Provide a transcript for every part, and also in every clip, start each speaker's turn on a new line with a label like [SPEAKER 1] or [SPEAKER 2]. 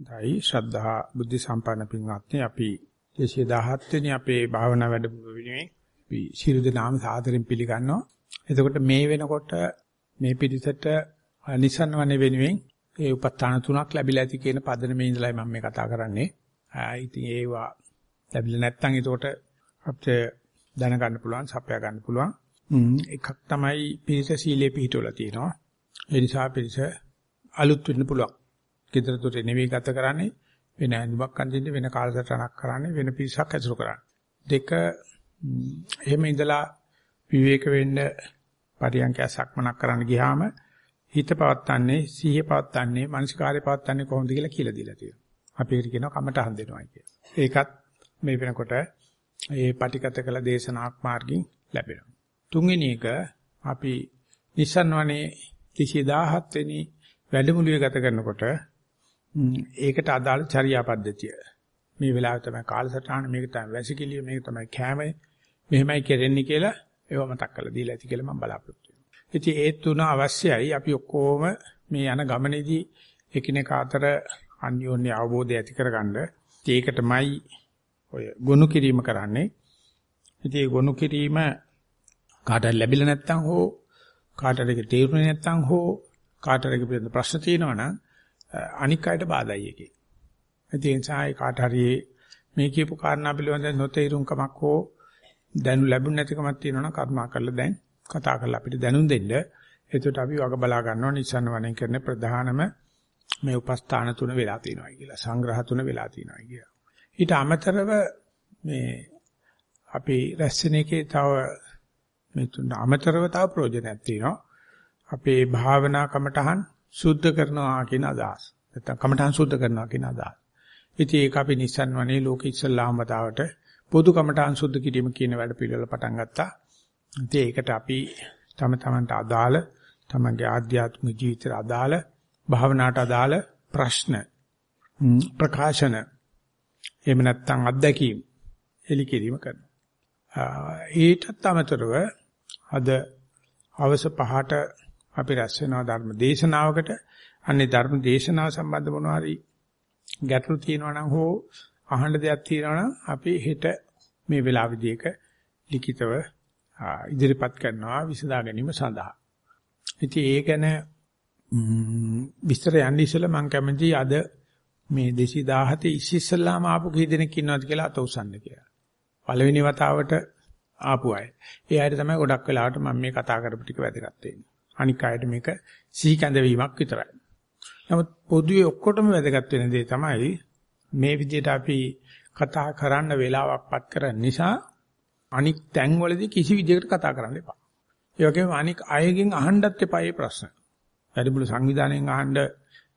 [SPEAKER 1] දෛ ශ්‍රද්ධා බුද්ධ සම්පන්න පින්වත්නි අපි 217 වෙනි අපේ භාවනා වැඩමුළු වෙනුවෙන් අපි ශිරු දනාම සාදරයෙන් පිළිගන්නවා. එතකොට මේ වෙනකොට මේ පිටිසට නිසන්වනේ වෙනුවෙන් ඒ උපස්ථාන තුනක් ලැබිලා ඇති කියන පදනමේ ඉඳලා මම මේ කතා කරන්නේ. ඉතින් ඒවා ලැබිලා නැත්නම් එතකොට අපිට දැනගන්න පුළුවන්, සපයා ගන්න පුළුවන්. එකක් තමයි පිරිස සීලේ පිහිටවලා තියෙනවා. ඒ නිසා පිරිස අලුත් වෙන්න පුළුවන්. ගෙදර දොරේ නෙවෙයි ගත කරන්නේ වෙන ඇඳුමක් අඳින්න වෙන කාලසටහනක් කරන්නේ වෙන පිරිසක් ඇසුරු කරන්නේ. දෙක එහෙම ඉඳලා විවේක වෙන්න පරියන්ක සක්මනක් කරන්න ගියාම හිත පවත්තන්නේ සිහිය පවත්තන්නේ මානසිකාර්ය පවත්තන්නේ කොහොමද කියලා කියලා දීලා තියෙනවා. අපි ඒක කියනවා කමටහන් දෙනවා කියලා. ඒකත් මේ වෙනකොට ඒ පටිගත කළ දේශනාක් මාර්ගින් ලැබෙනවා. තුන්වෙනි එක අපි නිසන්වනේ 217 වෙනි වැඩමුළුවේ ගත කරනකොට ඒකට අදාළ චර්යා පද්ධතිය. මේ වෙලාවේ තමයි කාලසටහන මේක තමයි වැසිකිළිය මේක තමයි කැම මෙහෙමයි කරන්නේ කියලා ඒව මතක් කරලා දීලා ඇති කියලා මම බලාපොරොත්තු වෙනවා. ඉතින් ඒ තුන අවශ්‍යයි. අපි ඔක්කොම මේ යන ගමනේදී එකිනෙක අතර අන්‍යෝන්‍ය අවබෝධය ඇති කරගන්න. ඒකටමයි ඔය ගොනු කිරීම කරන්නේ. ඉතින් ඒ ගොනු කිරීම කාටද ලැබිලා නැත්නම් හෝ කාටද ඒක තේරුනේ නැත්නම් හෝ කාටද ඒක පිළිබඳ ප්‍රශ්න තියෙනවා නම් අනික් අයට බාධායි එකේ. ඒ නිසා ඒ කාට හරි මේ කියපු කාරණා පිළිබඳ නොතේරුම්කමක් හෝ දැනු ලැබුණ නැතිකමක් තියෙනවා නම් කර්මා කරලා දැන් කතා කරලා අපිට දැනුම් දෙන්න. එතකොට අපි වග බලා ගන්නවා නිසන්න වණෙන් කරන ප්‍රධානම මේ උපස්ථාන තුන වෙලා තියෙනවා කියලා. සංග්‍රහ තුන වෙලා තියෙනවා කියලා. ඊට අමතරව මේ අපි රැස්වෙන එකේ තව මේ තුන අමතරව තව ප්‍රයෝජනයක් තියෙනවා. අපේ භාවනා කමටහන් සුද්ධ කරනවා කියන අදහස. නැත්නම් කමඨං සුද්ධ කරනවා කියන අදහස. ඉතින් ඒක අපි Nissan වනේ ලෝක ඉස්සල්ලාම වතාවට පොදු කමඨං සුද්ධ කිරීම කියන වැඩ පිළිවෙල පටන් ගත්තා. ඉතින් ඒකට අපි තම තමන්ට අදාළ තමන්ගේ ආධ්‍යාත්මික ජීවිතයට අදාළ භාවනාවට අදාළ ප්‍රශ්න ප්‍රකාශන එහෙම නැත්නම් අත්දැකීම් එලි කිරීම කරනවා. ඊටත් අමතරව අද හවස පහට අපි රැස් වෙනවා ධර්ම දේශනාවකට. අන්නේ ධර්ම දේශනාව සම්බන්ධ මොනවා හරි ගැටලු තියෙනවා නම් හෝ අහන්න දෙයක් තියෙනවා නම් අපි හෙට මේ වෙලාවේදී එක ලිඛිතව ඉදිරිපත් කරනවා විසඳා ගැනීම සඳහා. ඉතින් ඒ ගැන විස්තර යන්න ඉස්සෙල්ලා මම කැමතියි අද මේ 217 ඉස්සෙල්ලාම ආපු කී දෙනෙක් ඉන්නවද කියලා අත උසන්න කියලා. පළවෙනි වතාවට ආපු අය. ඒ අයට තමයි ගොඩක් වෙලාවට මම මේ කතා කරපු ටික වැදගත් වෙන්නේ. අනික් අයට මේක සිහි කැඳවීමක් විතරයි. නමුත් පොදුවේ ඔක්කොටම වැදගත් වෙන දේ තමයි මේ විදිහට අපි කතා කරන්න වෙලාවක්පත් කරන නිසා අනික් තැන්වලදී කිසි විදිහකට කතා කරන්න එපා. ඒ වගේම අනික් අයගෙන් අහන්නත් එපා මේ ප්‍රශ්න. වැඩිමුළු සංවිධානයෙන් අහන්න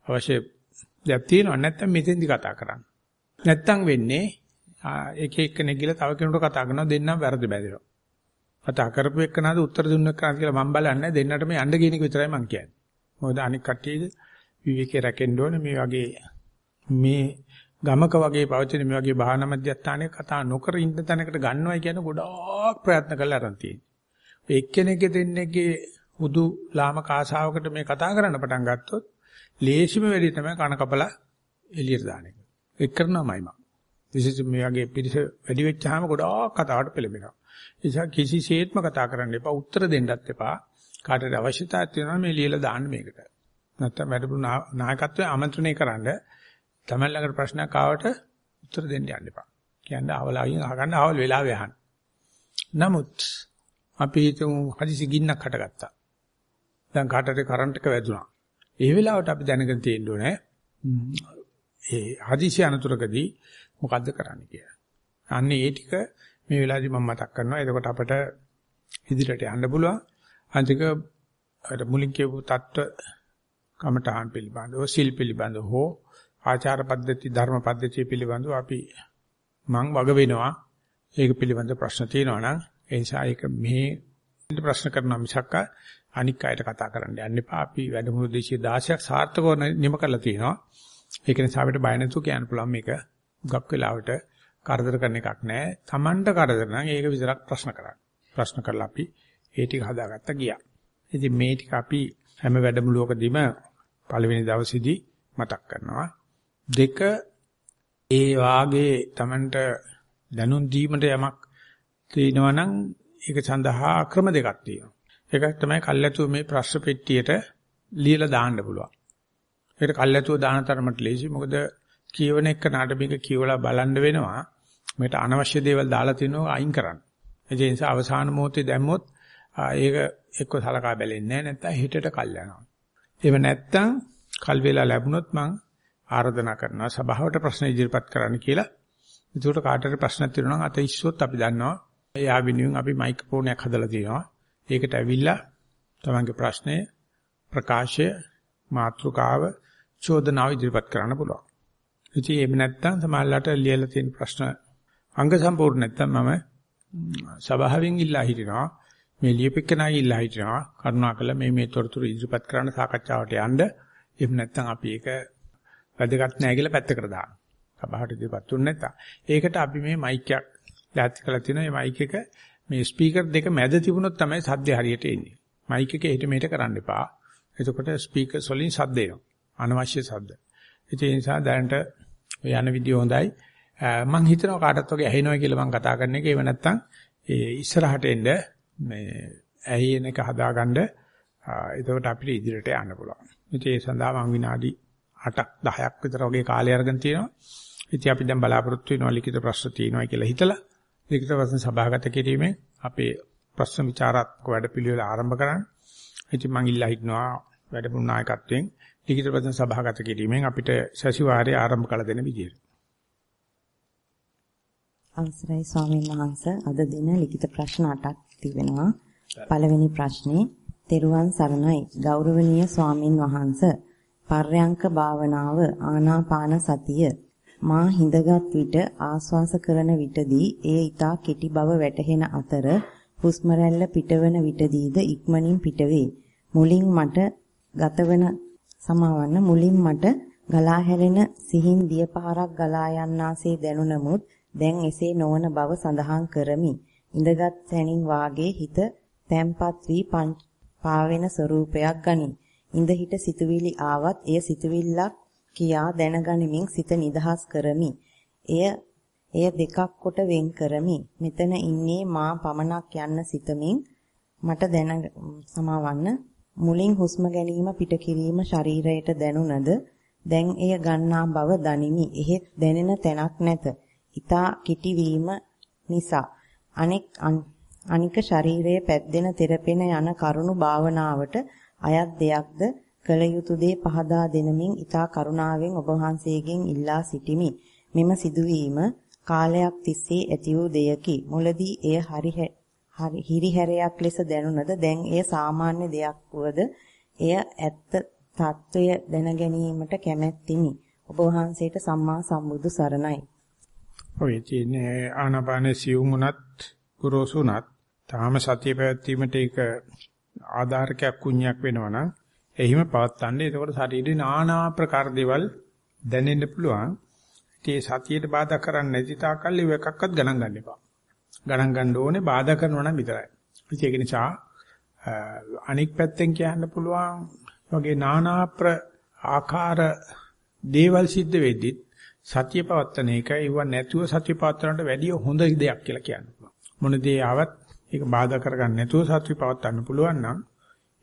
[SPEAKER 1] අවශ්‍ය දෙයක් තියෙනවා නැත්නම් මෙතෙන්දි කතා කරන්න. නැත්තම් වෙන්නේ එක එක්කෙනෙක් ගිහලා තව කෙනෙකුට කතා කරනවා දෙන්නම් වැරදි බැඳෙනවා. කතා කරපු එක්කනද උත්තර දුන්න එක්කනද කියලා මම බලන්නේ දෙන්නට මේ යන්න කියන එක විතරයි මම කියන්නේ. මොකද අනික් කට්ටියද විවේකේ රැකෙන්න ඕනේ මේ වගේ මේ ගමක වගේ පවතින මේ වගේ භාවනා මධ්‍යස්ථානයක කතා නොකර ඉන්න තැනකට ගන්නවයි කියන ගොඩාක් ප්‍රයත්න කරලා අරන් තියෙනවා. ඒ එක්කෙනෙක්ගේ දෙන්නෙක්ගේ හුදු ලාමක ආශාවකට මේ කතා කරන්න පටන් ගත්තොත් ලේසිම වෙලෙ තමයි කන කපලා එළියට දාන එක. ඒක කරනවාමයි මම. විශේෂයෙන් මේ වගේ පිළිස වැඩි වෙච්චාම ගොඩාක් කතාවට පෙළඹෙනවා. නිසා කිසිසේත්ම කතා කරන්න එපා. උත්තර දෙන්නත් එපා. කාටද අවශ්‍යතාවයක් තියෙනවා මේ ලියලා දාන්න මේකට. නැත්තම් වැඩපුරු නායකත්වයේ ආමන්ත්‍රණය කරන්න තමයි ළඟට ප්‍රශ්නයක් ආවට උත්තර දෙන්න යන්න එපා. කියන්නේ අවලාගෙන් අහගන්න අවල් වෙලාවෙ අහන්න. නමුත් අපි හිතමු හදිසි ගින්නක් හටගත්තා. දැන් කාටද කරන්ට් එක වැදුනා. ඒ වෙලාවට අපි දැනගෙන තියෙන්න ඕනේ ඒ හදිසි අනතුරකදී මොකද්ද කරන්න කියලා. අන්න ඒ ටික මේ වෙලාවේදී මම මතක් කරනවා. එතකොට අපිට ඉදිරියට යන්න පුළුවන්. අන්තික අර මුලින් කියපු தত্ত্ব කමඨාන් පිළිබඳව, සිල් පිළිබඳව හෝ ආචාර පද්ධති, ධර්ම පද්ධතිය පිළිබඳව අපි මං වග වෙනවා. ඒක පිළිබඳ ප්‍රශ්න තියෙනවා නම් ඒ නිසා ඒක මේ ප්‍රශ්න කරන මිසක්ක අනික් අයට කතා කරන්න යන්න එපා. අපි වැඩමුළු 216ක් සාර්ථකව නිම කරලා තියෙනවා. ඒක නිසා අපිට බය නැතුව කියන්න පුළුවන් මේක ගක් වෙලාවට කරදර කරන එකක් නෑ. Tamanට කරදර නම් ඒක විතරක් ප්‍රශ්න කරන්න. ප්‍රශ්න කරලා අපි ඒ ටික හදාගත්ත ගියා. ඉතින් මේ ටික අපි හැම වැඩමුළුවකදීම පළවෙනි දවසේදී මතක් කරනවා. දෙක ඒ වාගේ Tamanට දැනුම් දීමට යමක් තියෙනවා නම් ඒක සඳහා ක්‍රම දෙකක් තියෙනවා. එකක් තමයි කල්ැතුව මේ ප්‍රශ්න පෙට්ටියට ලියලා දාන්න පුළුවන්. ඒකට කල්ැතුව දාන තරමට ලේසි. මොකද කියවන එක නාටමික කියවලා බලන්න වෙනවා. මේකට අනවශ්‍ය දේවල් දාලා තිනවා අයින් කරන්න. ඒ නිසා අවසාන මොහොතේ දැම්මොත් ඒක එක්ක සලකා බැලෙන්නේ නැහැ නැත්නම් හිතට කල් යනවා. එහෙම නැත්නම් කල් වේලා ලැබුණොත් මං ආරාධනා කරනවා සභාවට ප්‍රශ්න ඉදිරිපත් කරන්න කියලා. ඒකට කාටට ප්‍රශ්නක් තියෙනවා නම් අත ඉස්සුවොත් අපි දන්නවා. එයා වෙනුවෙන් අපි මයික්‍රොෆෝන් එකක් හදලා තියෙනවා. ඒකට ඇවිල්ලා තමන්ගේ ප්‍රශ්නය ප්‍රකාශය මාතෘකාව චෝදනාව ඉදිරිපත් කරන්න පුළුවන්. ඉතින් එහෙම නැත්නම් සමහරලාට ලියලා තියෙන ප්‍රශ්න අංග සම්පූර්ණ නැත්නම් මම සභාවෙන් ඉල්ලා හිටිනවා මේ ලියපෙකනයි ඉල්ලා හිටිනවා කරුණාකරලා මේ මේ තොරතුරු ඉදිරිපත් කරන්න සාකච්ඡාවට යන්න. එහෙම නැත්නම් අපි ඒක වැදගත් නෑ කියලා පැත්තකට දානවා. සභාවට ඉදිරිපත් තුන් නැත්නම්. ඒකට අපි මේ මයික් එකක් දාත් කරලා තිනවා. මේ මයික් එක මේ ස්පීකර් දෙක මැද තිබුණොත් තමයි සද්ද හරියට එන්නේ. මයික් එක එහෙට මෙහෙට කරන්න එපා. එතකොට ස්පීකර්ස් වලින් සද්ද එනවා. අනවශ්‍ය සද්ද. ඒ නිසා දැනට ඔය යන විදිය හොඳයි. මම හිතනවා කාටත් වගේ ඇහෙනවා කියලා මම කතා කරන එක. ඒව නැත්තම් ඒ ඉස්සරහට එන්න මේ ඇහින එක හදාගන්න එතකොට අපිට ඉදිරියට යන්න පුළුවන්. ඉතින් ඒ සඳහා මම විනාඩි 8ක් 10ක් විතර වගේ කාලය අරගෙන තියෙනවා. ඉතින් අපි දැන් බලාපොරොත්තු වෙනවා ලිඛිත ප්‍රශ්න තියෙනවා කියලා හිතලා ලිඛිත ප්‍රශ්න සභාගත කිරීමෙන් අපේ ප්‍රශ්න විචාරාත්මක වැඩපිළිවෙල ආරම්භ කරන්න. ඉතින් මම ඉල්ලා හිටනවා වැඩමුළු නායකත්වයෙන් ලිඛිත ප්‍රශ්න සභාගත කිරීමෙන් අපිට සැසිවාරය ආරම්භ කළ දෙන විදියට.
[SPEAKER 2] අවසරයි ස්වාමීන් වහන්ස අද දින ලිඛිත ප්‍රශ්න 8ක් තිබෙනවා. පළවෙනි ප්‍රශ්නේ තෙරුවන් සරණයි ගෞරවනීය ස්වාමින් වහන්ස පර්යංක භාවනාව ආනාපාන සතිය මා හිඳගත් විට ආශ්වාස කරන විටදී ඒ ඊතා කෙටි බව වැටහෙන අතර හුස්ම රැල්ල පිටවන විටදීද ඉක්මනින් පිටවේ මුලින් මට ගතවන සමවන්න මුලින් මට ගලා හැරෙන සිහින් දිය පහරක් ගලා යන්නාසේ දැනුනමුත් දැන් එසේ නොවන බව සඳහන් කරමි. ඉඳගත් සැනින් වාගේ හිත තැම්පත් වී පාවෙන ස්වરૂපයක් ගනි. ඉඳ හිට සිතුවිලි ආවත් එය සිතුවිල්ලක් කියා දැනගනිමින් සිත නිදහස් කරමි. එය එය දෙකක් කොට වෙන් කරමි. මෙතන ඉන්නේ මා පමණක් යන්න සිතමින් මට දැන සමාවන්න මුලින් හුස්ම ගැනීම පිට කිරීම ශරීරයට දැනුණද දැන් එය ගන්නා බව දනිමි. එහෙත් දැනෙන තැනක් නැත. ඊතා කිටි නිසා අනෙක් අනික ශරීරයේ පැද්දෙන තෙරපෙන යන කරුණු භාවනාවට අයත් දෙයක්ද කළ යුතු දේ පහදා දෙනමින් ඊතා කරුණාවෙන් ඔබ වහන්සේගෙන් ඉල්ලා සිටිමි. මෙම සිදුවීම කාලයක් තිස්සේ ඇති වූ දෙයකි. මුලදී එය හරි හරි හිරිහැරයක් ලෙස දැනුණද දැන් එය සාමාන්‍ය දෙයක් වුවද එය ඇත්ත తত্ত্বය දැන ගැනීමට කැමැත්තිමි. ඔබ වහන්සේට සම්මා සම්බුදු සරණයි.
[SPEAKER 1] ඔය තියෙන ආනාපාන සිවුමුණත් ගුරුසුණත් තාම සතිය පැවැත්වීමට ඒක ආධාරකයක් කුණ්‍යක් වෙනවා නම් එහිම පවත්තන්නේ එතකොට ශරීරේ নানা ආකාර දේවල් දැනෙන්න පුළුවන්. ඒ සතියට බාධා කරන්නේ නැති තාකල් ඒව එකක්වත් ගණන් ගන්න එපා. ගණන් ගන්න ඕනේ බාධා කරනවා නම් විතරයි. ඒක නිසා අනික් පැත්තෙන් කියන්න පුළුවන් වගේ নানা ආකාර දේවල් සිද්ධ වෙද්දිත් සතිය පවත්තන එක ඒව නැතුව සතිය පවත්තනට වැඩිය හොඳ දෙයක් කියලා කියන්න පුළුවන්. මොන දේ ආවත් ඒක බාධා කරගන්න නැතුව සතිය පවත්තන්න පුළුවන් නම්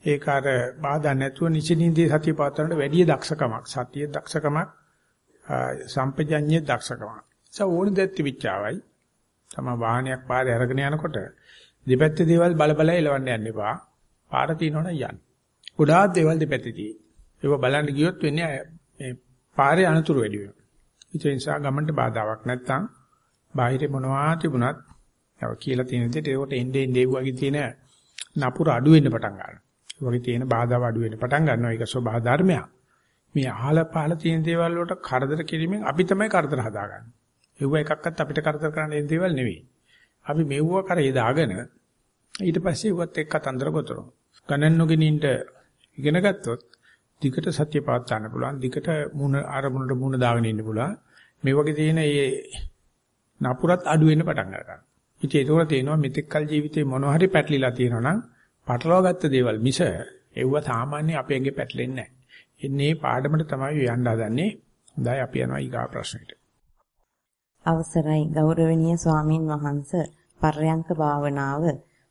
[SPEAKER 1] ඒක අර බාධා නැතුව නිසින්ින්දී සතිය පවත්වන්නට වැඩි දක්ෂකමක් සතිය දක්ෂකමක් සම්පජඤ්ඤේ දක්ෂකමක් සෝෝන දෙත්ති විචාවයි තම වාහනයක් පාරේ අරගෙන යනකොට දෙපැත්තේ දේවල් බල බල එලවන්න යන්න එපා පාර තිනවනම් යන්න ගොඩාක් දේවල් දෙපැත්තේ තියෙයි ඒක බලන්න ගියොත් වෙන්නේ මේ පාරේ අනතුරු වැඩි වෙනවා ඒ නිසා ගමන්ට බාධාවක් නැත්තම් බාහිර මොනවා තිබුණත් ඒක කියලා තියෙන විදිහට ඒකට එන්නේ එන්නේ වගේ තියෙන නපුර අඩු වෙන්න පටන් ගන්නවා වගේ තියෙන බාධා අඩු වෙන්න පටන් ගන්නවා. ඒක ස්වභාව ධර්මයක්. මේ අහල පහල තියෙන දේවල් වලට කරදර කිරීමෙන් අපි තමයි කරදර හදාගන්නේ. ඒව එකක්වත් අපිට කරදර කරන්න දෙන දේවල් නෙවෙයි. අපි මෙව්ව කරේ දාගෙන ඊට පස්සේ උවත් එක්ක කතන්දර ගොතනවා. ගණන් නොගෙනින්ට ඉගෙන ගත්තොත් දිගට සත්‍ය පාත් ගන්න පුළුවන්. දිගට මුණ අරමුණට මුණ දාගෙන ඉන්න පුළුවන්. මේ වගේ තියෙන මේ නපුරත් අඩු වෙන්න පටන් ගන්නවා. ඉතින් ඒක තේනවා මෙතෙක් කල ජීවිතේ මොනවා හරි පැටලිලා තියෙනවා නම් පටලවාගත්ත දේවල් මිස එව්ව සාමාන්‍ය අපේගේ පැටලෙන්නේ නැහැ. එන්නේ පාඩමට තමයි යන්න හදන්නේ. දැන් අපි යනවා ඊගා ප්‍රශ්නෙට.
[SPEAKER 2] අවසරයි ගෞරවනීය ස්වාමින් වහන්ස පර්යංක භාවනාව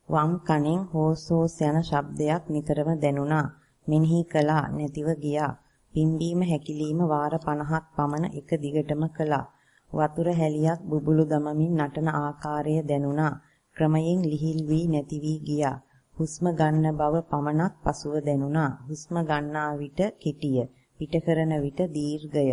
[SPEAKER 2] වම් කනෙන් හෝස් හෝස් යන ශබ්දයක් නිතරම දැනුණා. මෙනෙහි කළා නැතිව ගියා. පිම්බීම හැකිලිම වාර 50ක් පමණ එක දිගටම කළා. වතුර හැලියක් බුබුලු දමමින් නටන ආකාරය දැනුණා. ක්‍රමයෙන් ලිහිල් වී නැති වී ගියා. හුස්ම ගන්න බව පමණක් පසුව දැනුණා. හුස්ම ගන්නා විට කෙටිය, පිට කරන විට දීර්ඝය.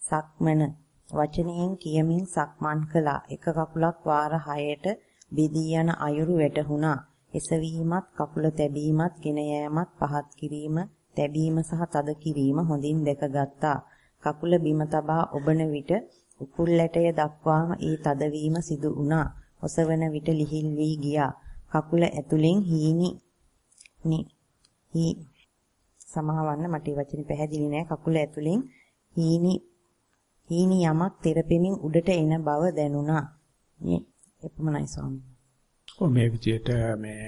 [SPEAKER 2] සක්මන වචනයෙන් කියමින් සක්මන් කළා. එක කකුලක් වාර 6ට බෙදී යන අයුරු වැටහුණා. එසවීමත් කකුල තැබීමත් ගෙන යෑමත් පහත් කිරීම තැබීම සහ තද කිරීම හොඳින් දැකගත්තා. කකුල බිම තබා ඔබන විට උකුල්ලැටය දක්වාම ඒ තදවීම සිදු වුණා. ඔසවන විට ලිහිල් වී ගියා. කකුල ඇතුලෙන් හීනි හී සමහවන්න මට ඒ වචනේ පැහැදිලි නෑ. කකුල ඇතුලෙන් හීනි හීනි යමක් තෙරපෙමින් උඩට එන බව දැනුණා. මේ එපමණයි ස්වාමී.
[SPEAKER 1] ඔය මේ විදියට මේ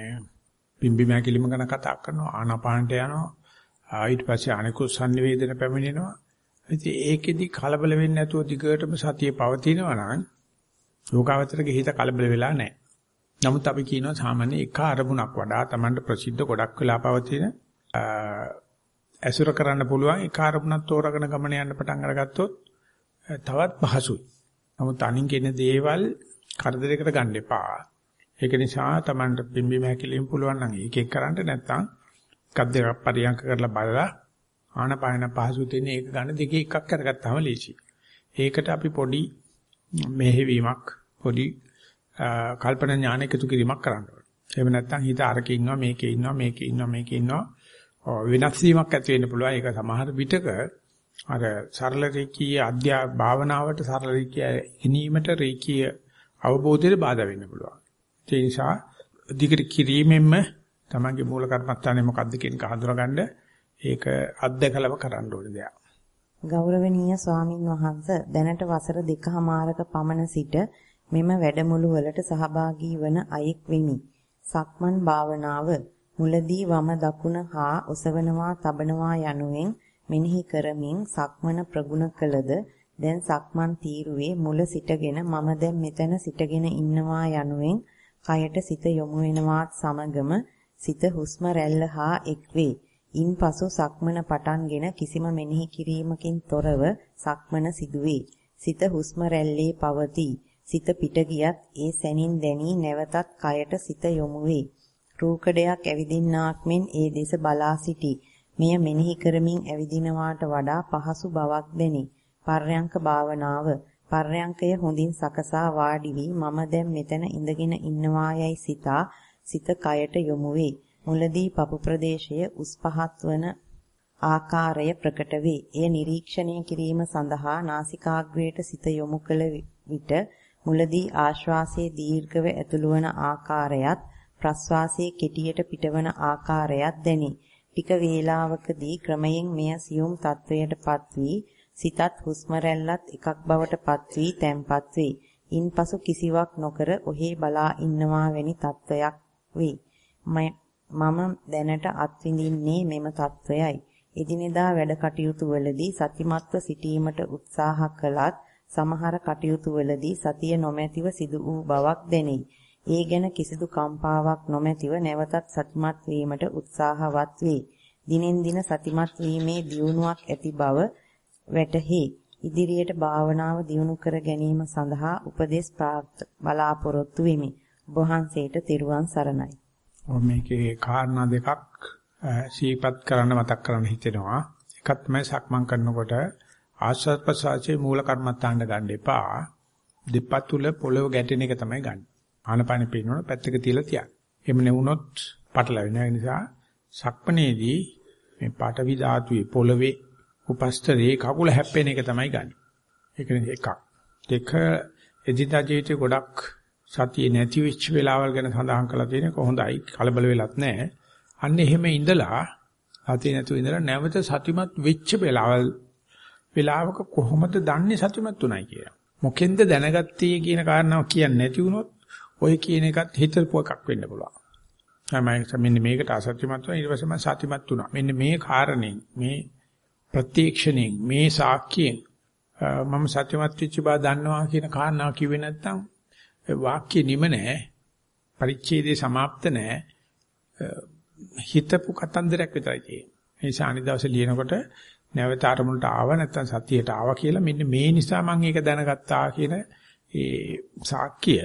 [SPEAKER 1] පිම්බි මෑකිලිම ගැන කතා කරනවා ආනාපානට යනවා ඊට පස්සේ අනිකුත් සංනිවේදන පැමිණෙනවා ඉතින් ඒකෙදි කලබල වෙන්නේ නැතුව දිගටම සතිය පවතිනවා නම් යෝගාවචරගේ හිත කලබල වෙලා නැහැ. නමුත් අපි කියනවා සාමාන්‍ය එක අරමුණක් වඩා Tamanට ප්‍රසිද්ධ ගොඩක් වෙලා පවතින ඇසුර කරන්න පුළුවන් එක අරමුණක් තෝරාගෙන ගමන යන්න පටන් අරගත්තොත් තවත් පහසුයි. නමුත් අනින් කියන දේවල් කරදරයකට ගන්න එපා. ඒක නිසා Tamanට පිම්බි මහැකිලිම් පුළුවන් නම් ඒක එක් කරන්න නැත්නම් එකක් දෙකක් පරියන්ක කරලා බලලා ආනපාන පහසු තියෙන ඒක ගන්න දෙකේ එකක් කරගත්තාම ලේසි. ඒකට අපි පොඩි මෙහෙවීමක් පොඩි කල්පනා ඥාන එකතු කිරීමක් කරන්න ඕනේ. එහෙම නැත්නම් හිත අරක ඉන්නවා මේකේ ඉන්නවා මේකේ ඉන්නවා මේකේ ඉන්නවා වෙනස් වීමක් ඇති වෙන්න පුළුවන්. ඒක සමහර විටක අර සරල රීකී අධ්‍යා භාවනාවට සරල රීකී ඉනීමට රීකී අවබෝධයට බාධා වෙන්න පුළුවන්. ඒ නිසා දිගට කිරීමෙන්ම තමන්ගේ මූල කර්මස්ථානේ මොකද්ද කියන එක හඳුනගන්න ඒක අත්දකලව කරන්න ඕනේ දෙයක්.
[SPEAKER 2] ගෞරවනීය ස්වාමින් වහන්සේ දැනට වසර දෙකහමාරක පමණ සිට මෙම වැඩමුළු වලට සහභාගී වන අයෙක් වෙමි. සක්මන් භාවනාව මුලදී වම දකුණ හා ඔසවනවා තබනවා යනුවෙන් මෙනෙහි කරමින් සක්මන ප්‍රගුණ කළද දැන් සක්මන් තීරුවේ මුල සිටගෙන මම දැන් මෙතන සිටගෙන ඉන්නවා යනුවෙන් කයට සිත යොමු වෙනවාත් සමගම සිත හුස්ම රැල්ල හා එක්වේ. ඉන්පසු සක්මන පටන්ගෙන කිසිම මෙනෙහි කිරීමකින් තොරව සක්මන සිදුවේ. සිත හුස්ම රැල්ලේ පවතී. සිත පිට ගියත් ඒ සැනින් දැනී නැවතත් කයට සිත යොමු වේ. රූකඩයක් ඇවිදින්නාක් මෙන් ඒ දෙස බලා සිටි. මෙය මෙනෙහි කරමින් ඇවිදිනවාට වඩා පහසු බවක් දැනේ. පර්යංක භාවනාව පර්යංකය හොඳින් සකසා වාඩි වී මම දැන් මෙතන ඉඳගෙන ඉන්නවායයි සිතා සිත කයට යොමු වේ. මුලදී පපු ප්‍රදේශයේ උස් පහත් වන ආකාරය ප්‍රකට වේ. එය නිරීක්ෂණය කිරීම සඳහා නාසිකාග්‍රයට සිත යොමු කළ විට මුලදී ආශ්වාසයේ දීර්ඝව ඇතුළු වන ආකාරයත් ප්‍රශ්වාසයේ කෙටියට පිටවන ආකාරයත් දැනේ. ටික වේලාවකදී ක්‍රමයෙන් මෙය සියුම් තත්වයටපත් වී සිතත් හුස්ම රැල්ලත් එකක් බවටපත් වී තැම්පත් වේ. ඉන්පසු කිසිවක් නොකර ඔහේ බලා ඉන්නවා වැනි තත්වයක් වේ. මම දැනට අත්විඳින්නේ මෙම තත්වයයි. එදිනෙදා වැඩ කටයුතු වලදී සතිමත්ව සිටීමට උත්සාහ කළත් සමහර කටයුතු වලදී සතිය නොමැතිව සිදු වූ බවක් දැනේ. ඒ ගැන කිසිදු කම්පාවක් නොමැතිව නැවතත් සතිමත් වීමට උත්සාහවත් වේ. දිනෙන් දින සතිමත් වීමේ දියුණුවක් ඇති බව වැටහි. ඉදිරියට භාවනාව දියුණු කර ගැනීම සඳහා උපදෙස් බලාපොරොත්තු වෙමි. ඔබ වහන්සේට තෙරුවන් සරණයි.
[SPEAKER 1] මේකේ කාරණා දෙකක් සීපත් කරන්න මතක් කරන්න හිතෙනවා. එකක් තමයි සක්මන් කරනකොට ආස්වාද ප්‍රසආචේ මූල කර්මත්තාන්න ගන්න එපා. දෙපතුල පොළව ගැටෙන එක තමයි ගන්න. ආනපානෙ පේනවනේ පැත්තක තියලා තියන්න. එහෙම නෙවුනොත් පටලවෙන නිසා සක්මනේදී මේ පාඨවි ධාතුවේ පොළවේ උපස්තරේ කකුල හැප්පෙන එක තමයි ගන්න. ඒක එකක්. දෙක එදිනදා ජීවිතේ ගොඩක් සතියේ නැති වෙච්ච වෙලාවල් ගැන සඳහන් කරලා තියෙන කොහොඳයි කලබල වෙලත් නැහැ. අන්න එහෙම ඉඳලා සතිය නැතුව ඉඳලා නැවත සතිමත් වෙච්ච වෙලාවල් වෙලාවක කොහොමද දන්නේ සතුටුමත් උනායි කියලා. මොකෙන්ද දැනගත්තේ කියන කාරණාව කියන්නේ නැති වුණොත් ඔය කියන එකත් හිතපු එකක් වෙන්න පුළුවන්. තමයි මෙන්න මේකට අසත්‍යමත් වුණා ඊට පස්සේ මම සත්‍යමත් වුණා. මෙන්න මේ කාරණේ මේ ප්‍රත්‍යක්ෂණයෙන් මේ සාක්ෂියෙන් මම සත්‍යමත් වෙච්ච බව දන්නවා කියන කාරණාව කිව්වේ නැත්නම් වාක්‍ය නිම නැහැ. පරිච්ඡේදේ સમાપ્ત නැහැ. හිතපු කතන්දරයක් විතරයි තියෙන්නේ. ඒ නිසා අනිත් දවසේ ලියනකොට නැවත අරමුණට ආව නැත්නම් සතියට ආවා කියලා මෙන්න මේ නිසා මම ඒක දැනගත්තා කියන ඒ සාක්කිය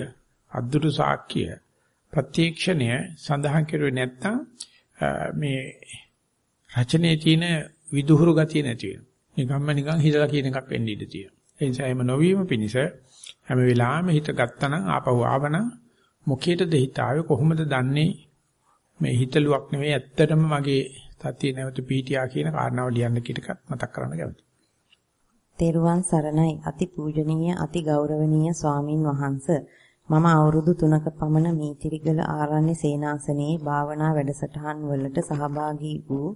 [SPEAKER 1] අද්දුරු සාක්කිය ප්‍රත්‍යක්ෂණය සඳහන් කරුවේ නැත්නම් මේ රචනයේ තියෙන විදුහුරු ගතිය නැති වෙනවා. නිකම්ම නිකන් හිතලා කියන එකක් වෙන්න ඉඩ තියෙනවා. ඒ නිසා එහෙම නොවීම පිණිස හැම වෙලාවෙම හිත ගත්තනම් ආපහු ආවනම් මොකේද හිත ආවේ කොහොමද දන්නේ මේ හිතලුවක් නෙවෙයි ඇත්තටම මගේ තතිය නැවත පීටියා කියන කාරණාව ලියන්න කීටකත් මතක් කරන්න කැමතියි.
[SPEAKER 2] තෙරුවන් සරණයි අති පූජනීය අති ගෞරවනීය ස්වාමින් වහන්සේ මම අවුරුදු 3ක පමණ මීතිරිගල ආරණ්‍ය සේනාසනයේ භාවනා වැඩසටහන් වලට සහභාගී වූ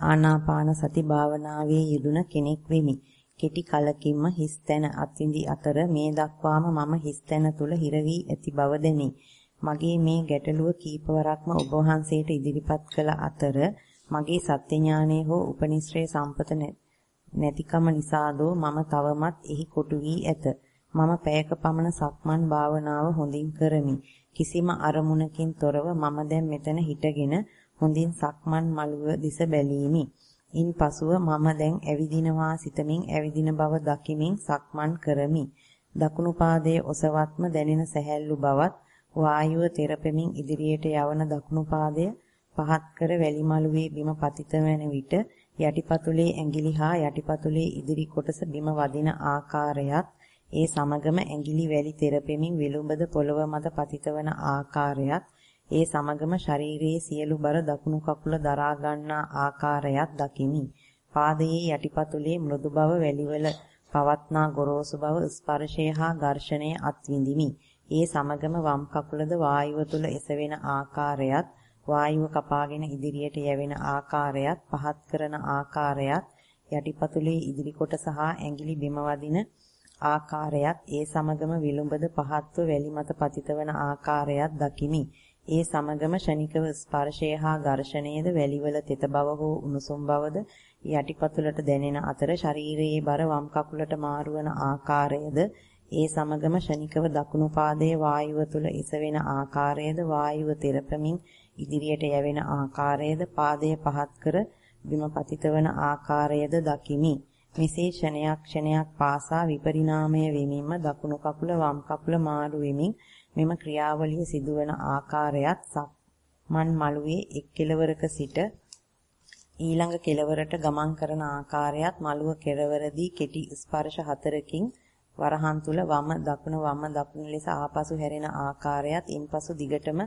[SPEAKER 2] ආනාපාන සති භාවනාවේ යෙදුන කෙනෙක් වෙමි. කෙටි කලකින්ම හිස් තැන අත්විඳි අතර මේ දක්වාම මම හිස් තැන තුල හිර වී ඇති බව දැනේ. මගේ මේ ගැටලුව කීපවරක්ම ඔබ වහන්සේට ඉදිරිපත් කළ අතර මගේ සත්‍ය ඥානයේ හෝ උපනිශ්‍රේ සම්පත නැතිකම නිසාදෝ මම තවමත් එහි කොටු වී ඇත. මම පැයක පමණ සක්මන් භාවනාව හොඳින් කරමි. කිසිම අරමුණකින් තොරව මම දැන් මෙතන හිටගෙන හොඳින් සක්මන් මළුව දිස බැලීමි. ඉන්පසුව මම දැන් ඇවිදිනවා සිතමින් ඇවිදින බව දකිමින් සක්මන් කරමි. දකුණු පාදයේ ඔසවත්ම දැනෙන සැහැල්ලු බවත් වායුව තෙරපෙමින් ඉදිරියට යවන දකුණු පාදය පහත් කර වැලි මළුවේ බිම පතිත වන විට යටිපතුලේ ඇඟිලි හා යටිපතුලේ ඉදිරි කොටස බිම වදින ආකාරයත් ඒ සමගම ඇඟිලි වැලි තෙරපෙමින් විලුඹද පොළව මත පතිත වන ආකාරයත් ඒ සමගම ශරීරයේ සියලු බර දකුණු කකුල දරා ගන්නා ආකාරයත් දකිමි. පාදයේ යටිපතුලේ මෘදු බව වැලිවල පවත්නා ගොරෝසු බව ස්පර්ශය හා ඝර්ෂණය අත්විඳිමි. ඒ සමගම වම් කකුලද වායුව තුල එසවෙන ආකාරයත් වායුව කපාගෙන ඉදිරියට යැවෙන ආකාරයත් පහත් කරන ආකාරයත් යටිපතුලේ ඉදිරි කොටස හා ඇඟිලි බිම වදින ආකාරයත් ඒ සමගම විලුඹද පහත්ව වැලි මත පතිත වන ආකාරයත් දකිමි. ඒ සමගම ෂණිකව ස්පර්ශය හා ඝර්ෂණයේද වැලිවල තෙත බව හෝ උණුසුම් බවද යටිපතුලට දැනෙන අතර ශරීරයේ බර වම් කකුලට මාරුවන ආකාරයද ඒ සමගම ෂණිකව දකුණු පාදයේ වායුව තුල එසවෙන ආකාරයද වායුව තෙරපමින් ඉදිරියට යැවෙන ආකාරයද පාදයේ පහත් කර බිම පතිත වන ආකාරයද දකිමි. මෙසේ ක්ෂණයක් ක්ෂණයක් පාසා විපරිණාමය වෙමින්ම දකුණු කකුල වම් කකුල මාරු වෙමින් මෙම ක්‍රියාවලිය සිදුවන ආකාරයත් සක්මන් මළුවේ එක් කෙළවරක සිට ඊළඟ කෙළවරට ගමන් කරන ආකාරයත් මළුව කෙළවරදී කෙටි ස්පර්ශ හතරකින් වරහන් තුල වම දකුණ වම දකුණ ලෙස ආපසු හැරෙන ආකාරයත් ඉන්පසු දිගටම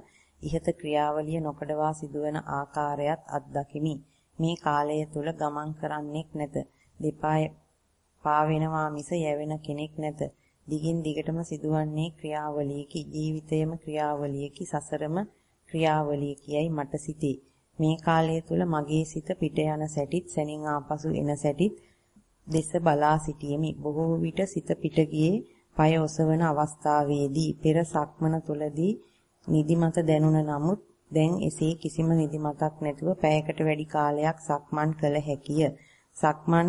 [SPEAKER 2] ඉහත ක්‍රියාවලිය නොකඩවා සිදුවන ආකාරයත් අත්දකිමි. මේ කාලය තුල ගමන් කරන්නෙක් නැත. දෙපාය පාවෙනවා මිස යැවෙන කෙනෙක් නැත. දිගින් දිගටම සිදුවන්නේ ක්‍රියාවලියකි ජීවිතයේම ක්‍රියාවලියකි සසරම ක්‍රියාවලියකියයි මට සිතේ. මේ කාලය තුල මගේ සිත පිට යන සැටිත් සැනින් ආපසු එන සැටිත් දෙස බලා සිටියෙමි. බොහෝ විට සිත පිට ගියේ පය ඔසවන අවස්ථාවේදී පෙර සක්මන තුලදී නිදිමත දැනුණ නමුත් දැන් එසේ කිසිම නිදිමතක් නැතුව පැයකට වැඩි කාලයක් සක්මන් කළ හැකිය. සක්මන්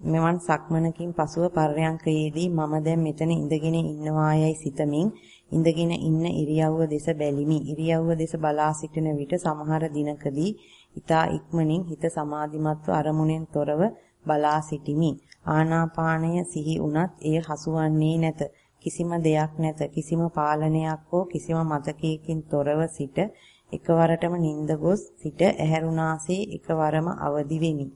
[SPEAKER 2] මෙවන් සක්මනකින් පසුව පර්යංකයේදී මම දැන් මෙතන ඉඳගෙන ඉන්නවායයි සිතමින් ඉඳගෙන ඉන්න ඉරියව්ව දෙස බැලිමි. ඉරියව්ව දෙස බලා සිටින විට සමහර දිනකදී ඊතා ඉක්මනින් හිත සමාධිමත්ව අරමුණෙන් තොරව බලා සිටිමි. ආනාපානය සිහි වුණත් එය හසුවන්නේ නැත. කිසිම දෙයක් නැත. කිසිම පාලනයක් හෝ කිසිම මතකයකින් තොරව සිට එකවරටම නිින්ද ගොස් සිට ඇහැරුණාසේ එකවරම අවදි වෙමි.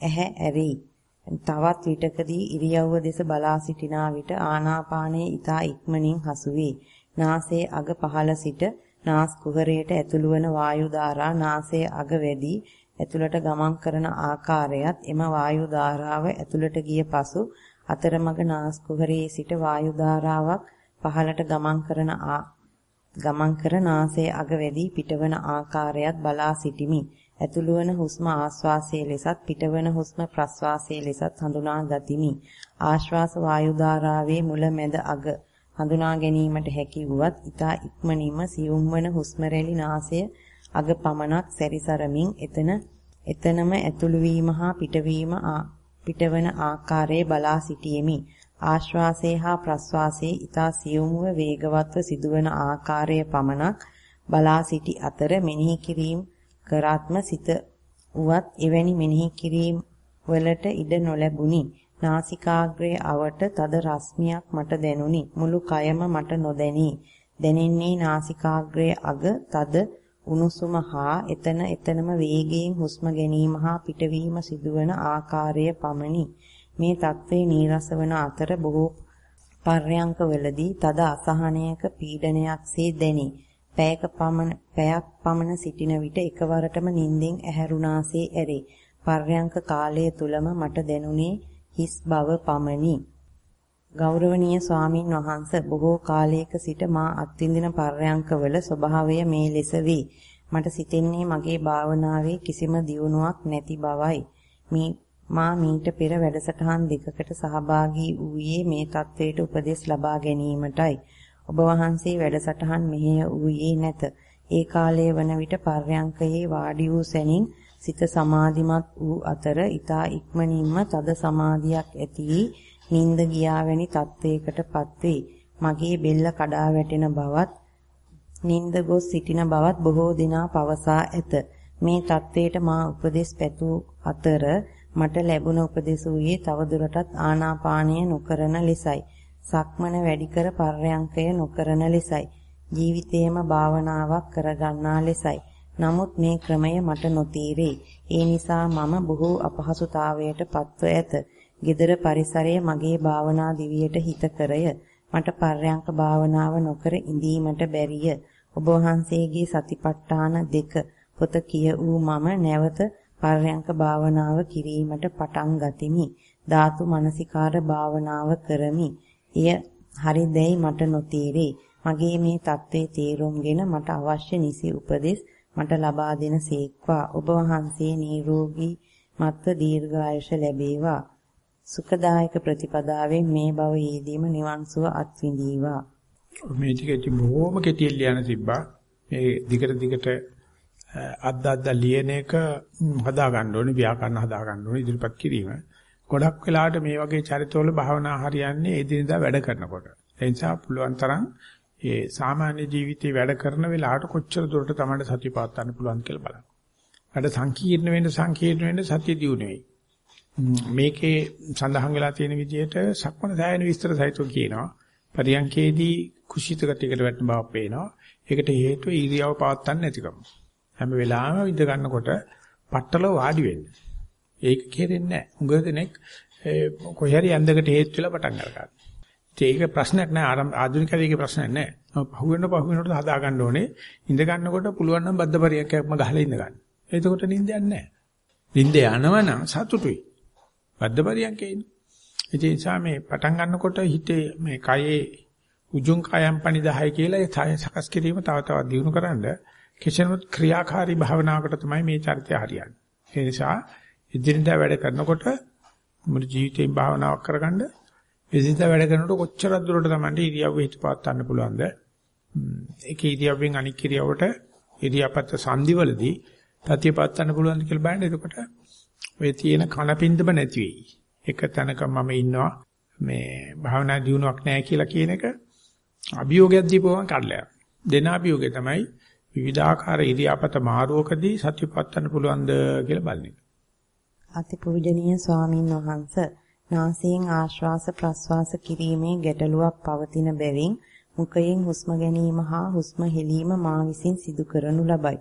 [SPEAKER 2] ඇහැ ඇරෙයි. තවත් විටකදී ඉරියව්ව දෙස බලා සිටිනා විට ආනාපානයේ ඊතා ඉක්මනින් හසු වේ. නාසයේ අග පහළ සිට නාස් කුහරයට ඇතුළු වන වායු ධාරා නාසයේ අග වැඩි ඇතුළට ගමන් කරන ආකාරයත් එම වායු ධාරාව ඇතුළට ගිය පසු අතරමඟ නාස් කුහරයේ සිට වායු ධාරාවක් පහළට ගමන් කරන ගමන් කර නාසයේ අග වැඩි පිටවන ආකාරයත් බලා සිටිමි. ඇතුළු වන හුස්ම ආශ්වාසයේ ලෙසත් පිටවන හුස්ම ප්‍රශ්වාසයේ ලෙසත් හඳුනා ගතිමි. ආශ්වාස වායු ධාරාවේ මුල මැද අග හඳුනා ගැනීමට හැකි වුවත් ඊතා ඉක්මනින්ම සියුම් වන හුස්ම රැලි නාසය අග පමණක් සැරිසරමින් එතන එතනම ඇතුළු වීම හා පිටවීම පිටවන ආකාරයේ බලා සිටියෙමි. ආශ්වාසයේ හා ප්‍රශ්වාසයේ ඊතා සියුම්ව වේගවත්ව සිදුවන ආකාරය පමණක් බලා සිටි අතර මෙනෙහි කිරීම කරාත්ම සිත උවත් එවැනි මෙනෙහි කිරීම වලට ඉඩ නොලැබුණි. නාසිකාග්‍රයේ අවට තද රස්මියක් මට දැනුනි. මුළු කයම මට නොදැනී. දැනෙන්නේ නාසිකාග්‍රයේ අග තද උණුසුම හා එතන එතනම වේගයෙන් හුස්ම ගැනීම හා පිටවීම සිදුවන ආකාරය පමණි. මේ தત્ත්වේ නීරස වන අතර බොහෝ පර්යංකවලදී තද අසහනයක පීඩනයක්සේ දැනේ. පැයක පමණ පැයක් පමණ සිටින විට එකවරටම නිින්දෙන් ඇහැරුණාසේ ඇරේ. පර්යංක කාලය තුලම මට දැනුනේ හිස් බව පමණි. ගෞරවනීය ස්වාමින් වහන්ස බොහෝ කාලයක සිට මා අත්විඳින පර්යංකවල ස්වභාවය මේ ලෙස වේ. මට සිතෙන්නේ මගේ භාවනාවේ කිසිම දියුණුවක් නැති බවයි. මේ මා මීට පෙර වැඩසටහන් දෙකකට සහභාගී වූයේ මේ தത്വයට උපදෙස් ලබා ගැනීමටයි. ඔබ වහන්සේ වැඩසටහන් මෙහෙය වූයේ නැත. ඒ කාලයේ වන විට පර්යංකයේ වාඩි වූ සැනින් සිත සමාධිමත් වූ අතර ඊතා ඉක්මනින්ම තද සමාධියක් ඇති නිින්ද ගියා වැනි තත්වයකටපත් වේ. මගේ බෙල්ල කඩා වැටෙන බවත් නිින්ද ගොස් සිටින බවත් බොහෝ දිනා පවසා ඇත. මේ தത്വයට මා උපදෙස් පැතූ අතර මට ලැබුණ උපදෙස් වූයේ තවදුරටත් ආනාපානය නොකරන ලෙසයි. සක්මන වැඩි කර පර්යංකය නොකරන ලෙසයි. ජීවිතේම භාවනාවක් කරගන්නා ලෙසයි. නමුත් මේ ක්‍රමය මට නොතීරේ. ඒ නිසා මම බොහෝ අපහසුතාවයට පත්ව ඇත. gedara පරිසරය මගේ භාවනා දිවියට හිත කරය. මට පර්යංක භාවනාව නොකර ඉඳීමට බැරිය. ඔබ වහන්සේගේ සතිපට්ඨාන දෙක පොත කිය වූ මම නැවත පර්යංක භාවනාව කිරීමට පටන් ගතිමි. ධාතු මනසිකාර භාවනාව කරමි. එය හරිදැයි මට නොතේරේ. මගේ මේ தત્ත්වයේ තේරුම්ගෙන මට අවශ්‍ය නිසි උපදෙස් මට ලබා දෙන සේක්වා. ඔබ වහන්සේ නිරෝගී මත්ව දීර්ඝායුෂ ලැබේවා. සුඛදායක ප්‍රතිපදාවෙන් මේ භවයේදීම නිවන් සුව අත්විඳීවා.
[SPEAKER 1] මේ ටිකේ බොහොම කෙටියෙන් ලියන තිබ්බා. මේ දිගට දිගට අද්ද අද්ද ලියන එක හදා ගන්න ඕනේ, ව්‍යාකරණ හදා ගන්න ඕනේ ඉදිරිපත් කිරීම. ගොඩක් වෙලාවට මේ වගේ චරිතවල භාවනා හරියන්නේ එදිනදා වැඩ කරනකොට. ඒ නිසා පුළුවන් තරම් ඒ සාමාන්‍ය ජීවිතේ වැඩ කරන වෙලාවට කොච්චර දුරට තමයි සතිය පවත්වන්න පුළුවන් කියලා බලන්න. වැඩ සංකීර්ණ වෙන්න සංකීර්ණ වෙන්න සතිය දියුනේ වෙයි. මේකේ සඳහන් වෙලා තියෙන විදිහට සක්මණ සායන විස්තර සහිතව කියනවා. පරියන්කේදී කුසිත ගතියකට වැටෙන බව පේනවා. ඒකට හේතුව ඊරියව පවත්වන්න නැතිකම. හැම වෙලාවෙම ඉඳ ගන්නකොට පట్టල වාඩි වෙන්න. ඒක කෙරෙන්නේ නැහැ. උඟ දෙනෙක් කොහේ හරි ඇඳකට හේතු වෙලා පටන් ගන්නවා. ඒක ප්‍රශ්නයක් නෑ ආධුනිකයෙකුගේ ප්‍රශ්නයක් නෑ. පහු වෙන පහු වෙනකොට හදා ගන්න ඕනේ. ඉඳ ගන්නකොට පුළුවන් නම් බද්දපරියක්ම ගහලා ඉඳ ගන්න. එතකොට නිින්දයක් නෑ. නිින්ද යනවනම් සතුටුයි. බද්දපරියක්කේ ඉන්න. ඒ නිසා මේ පටන් ගන්නකොට හිතේ මේ කයේ උජුං කයම් පනිදාය කියලා ඒ සකස් කිරීම තව තවත් දියුණු කරන්න කිසියම්ත් ක්‍රියාකාරී භාවනාවකට තමයි මේ චරිතය හරියන්නේ. ඒ නිසා ඉදිරියට වැඩ කරනකොට මුළු ජීවිතේම භාවනාවක් කරගන්න එදිනදා වැඩ කරනකොට කොච්චර දුරට තමයි ඉරියව්ව හිත පාත්තන්න පුළුවන්ද? ඒක ඉරියව්වෙන් අනික් ඉරියව්වට ඉරියාපත සංදිවලදී තතිය පාත්තන්න පුළුවන්ද කියලා බලන්න. එතකොට ඔය තියෙන කනපින්දම නැති වෙයි. එක තැනක මම ඉන්නවා මේ භාවනා දියුණුවක් නැහැ කියලා කියන එක අභියෝගයක් දීපුවම කඩලා දෙන අභියෝගය තමයි විවිධාකාර ඉරියාපත මාරුවකදී සතිය පාත්තන්න පුළුවන්ද කියලා බලන එක.
[SPEAKER 2] අතිපූජනීය ස්වාමින් වහන්සේ නාසයෙන් ආශ්වාස ප්‍රශ්වාස කිරීමේ ගැටලුවක් පවතින බැවින් මුඛයෙන් හුස්ම ගැනීම හා හුස්ම හෙලීම මා විසින් සිදු කරනු ලබයි.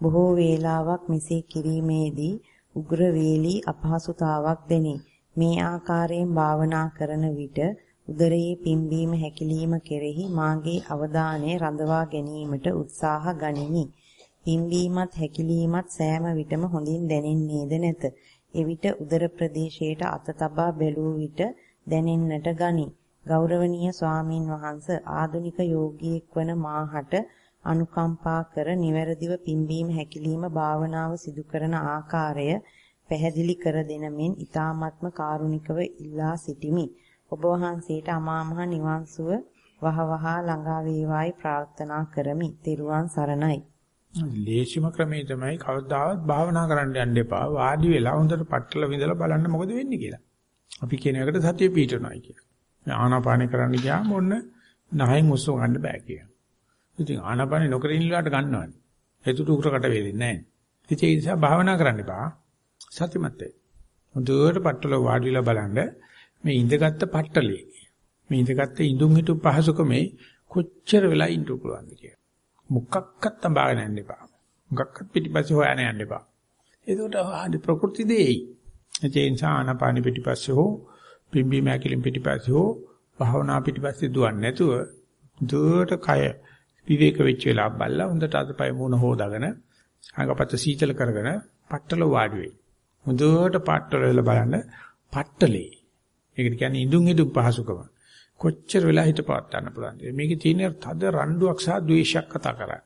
[SPEAKER 2] බොහෝ වේලාවක් මෙසේ කිරීමේදී උග්‍ර වේලී අපහසුතාවක් දැනේ. මේ ආකාරයෙන් භාවනා කරන විට උදරයේ පිම්බීම හැකිලිම කෙරෙහි මාගේ අවධානය රඳවා ගැනීමට උත්සාහ ගනිමි. පිම්බීමත් හැකිලීමත් සෑම විටම හොඳින් දැනෙන්නේද නැත. එවිට උදර ප්‍රදේශයට අත තබා බැලූ විට දැනෙන්නට ගනී. ගෞරවනීය ස්වාමින් වහන්සේ ආදුනික යෝගියෙක් වන මාහට අනුකම්පා කර නිවැරදිව පිම්බීම හැකිලිම භාවනාව සිදු කරන ආකාරය පැහැදිලි කර දෙන මෙන් ඊ타ත්ම කාරුණිකව ඉල්ලා සිටිමි. ඔබ වහන්සේට අමා මහ නිවන් සුව වහවහ ළඟා වේවායි ප්‍රාර්ථනා කරමි. ත්වන් සරණයි.
[SPEAKER 1] ලේසිම ක්‍රමේ තමයි කවදාවත් භාවනා කරන්න යන්න එපා. වාඩි වෙලා හොඳට පట్టල විඳලා බලන්න මොකද වෙන්නේ කියලා. අපි කියන එකට සතිය පිටනවායි කියලා. මේ ආනාපානේ කරන්න ගියාම ඔන්න නහයෙන් හුස්ම ගන්න බෑ කියලා. ඉතින් ආනාපානේ නොකර ඉන්නලාට ගන්නවනේ. හේතු දුකකට වෙන්නේ නැහැ. ඉතින් ඒ නිසා භාවනා කරන්න එපා. සතිමත් වෙයි. හොඳට පట్టල වාඩිලා බලන්න මේ ඉඳගත්ත පట్టලේ. මේ ඉඳගත්ත ඉඳුන් හිටු පහසුකමේ කොච්චර වෙලා ඉන්න පුළුවන්ද කියලා. මුක්කක්වත් අඹාගෙන යන්න එපා. මුක්කක්වත් පිටිපස්සේ හොයන යන්න එපා. ඒකට ආදි ප්‍රകൃති දෙයි. ඒ නිසා ආනාපාන පිටිපස්සේ හෝ පිම්බීම ඇකිලින් පිටිපස්සේ හෝ භාවනා පිටිපස්සේ දුවන්නේ නැතුව දුවට කය විවේක වෙච්ච වෙලා බල්ලා හොඳට අතපය මුණ හොදාගෙන අඟපත සීතල කරගෙන පట్టල වාඩි වෙයි. හොඳට පట్టල වෙලා බලන්න පట్టලේ. ඒකට කියන්නේ ඉදුන් ඉදුන් පහසුකම. කොච්චර වෙලා හිත පාත් ගන්න පුළුවන්ද? මේකේ තියෙන තද රණ්ඩුවක් සහ ද්වේෂයක් කතා කරා.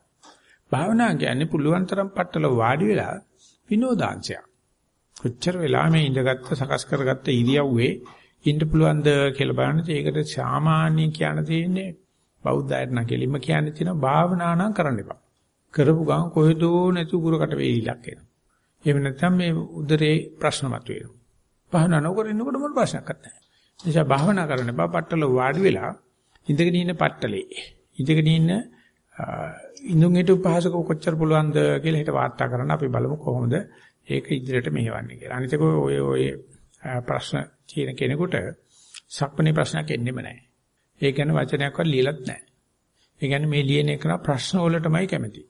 [SPEAKER 1] භාවනා කියන්නේ පුළුවන් තරම් පట్టල වාඩි වෙලා විනෝදාංශයක්. කොච්චර වෙලා මේ ඉඳගත්ත සකස් කරගත්ත ඉරියව්වේ ඉන්න පුළුවන්ද කියලා බලන්න ඒකට සාමාන්‍ය කියන තියෙන්නේ බෞද්ධයන් නම් කෙලින්ම කියන්නේ තියෙනවා භාවනා නම් කරන්න එපා. කරපු ගමන් කොහෙදෝ නැති උගුරකට වේලිලක් එනවා. එහෙම නැත්නම් මේ උදරේ ප්‍රශ්න මතුවෙනවා. භාවනා නොකර ඉන්නකොට මොන ප්‍රශ්නයක් නැහැ. නිසා භාවනා කරන්න එපා. පట్టල වාඩි වෙලා ඉඳගෙන ඉන්න පట్టලේ. ඉඳගෙන ඉන්න ඉඳුන් හිටු පහසක කොච්චර පුළුවන්ද කියලා හිත වාර්තා කරන්න අපි බලමු කොහොමද ඒක ඉදිරියට මෙහෙවන්නේ කියලා. අනිතක ඔය ඔය ප්‍රශ්න තියෙන කෙනෙකුට සක්මණේ ප්‍රශ්නයක් එන්නෙම නැහැ. ඒ කියන්නේ වචනයක්වත් ලියලත් නැහැ. ඒ කියන්නේ මේ ලියන එක ප්‍රශ්න වලටමයි කැමති.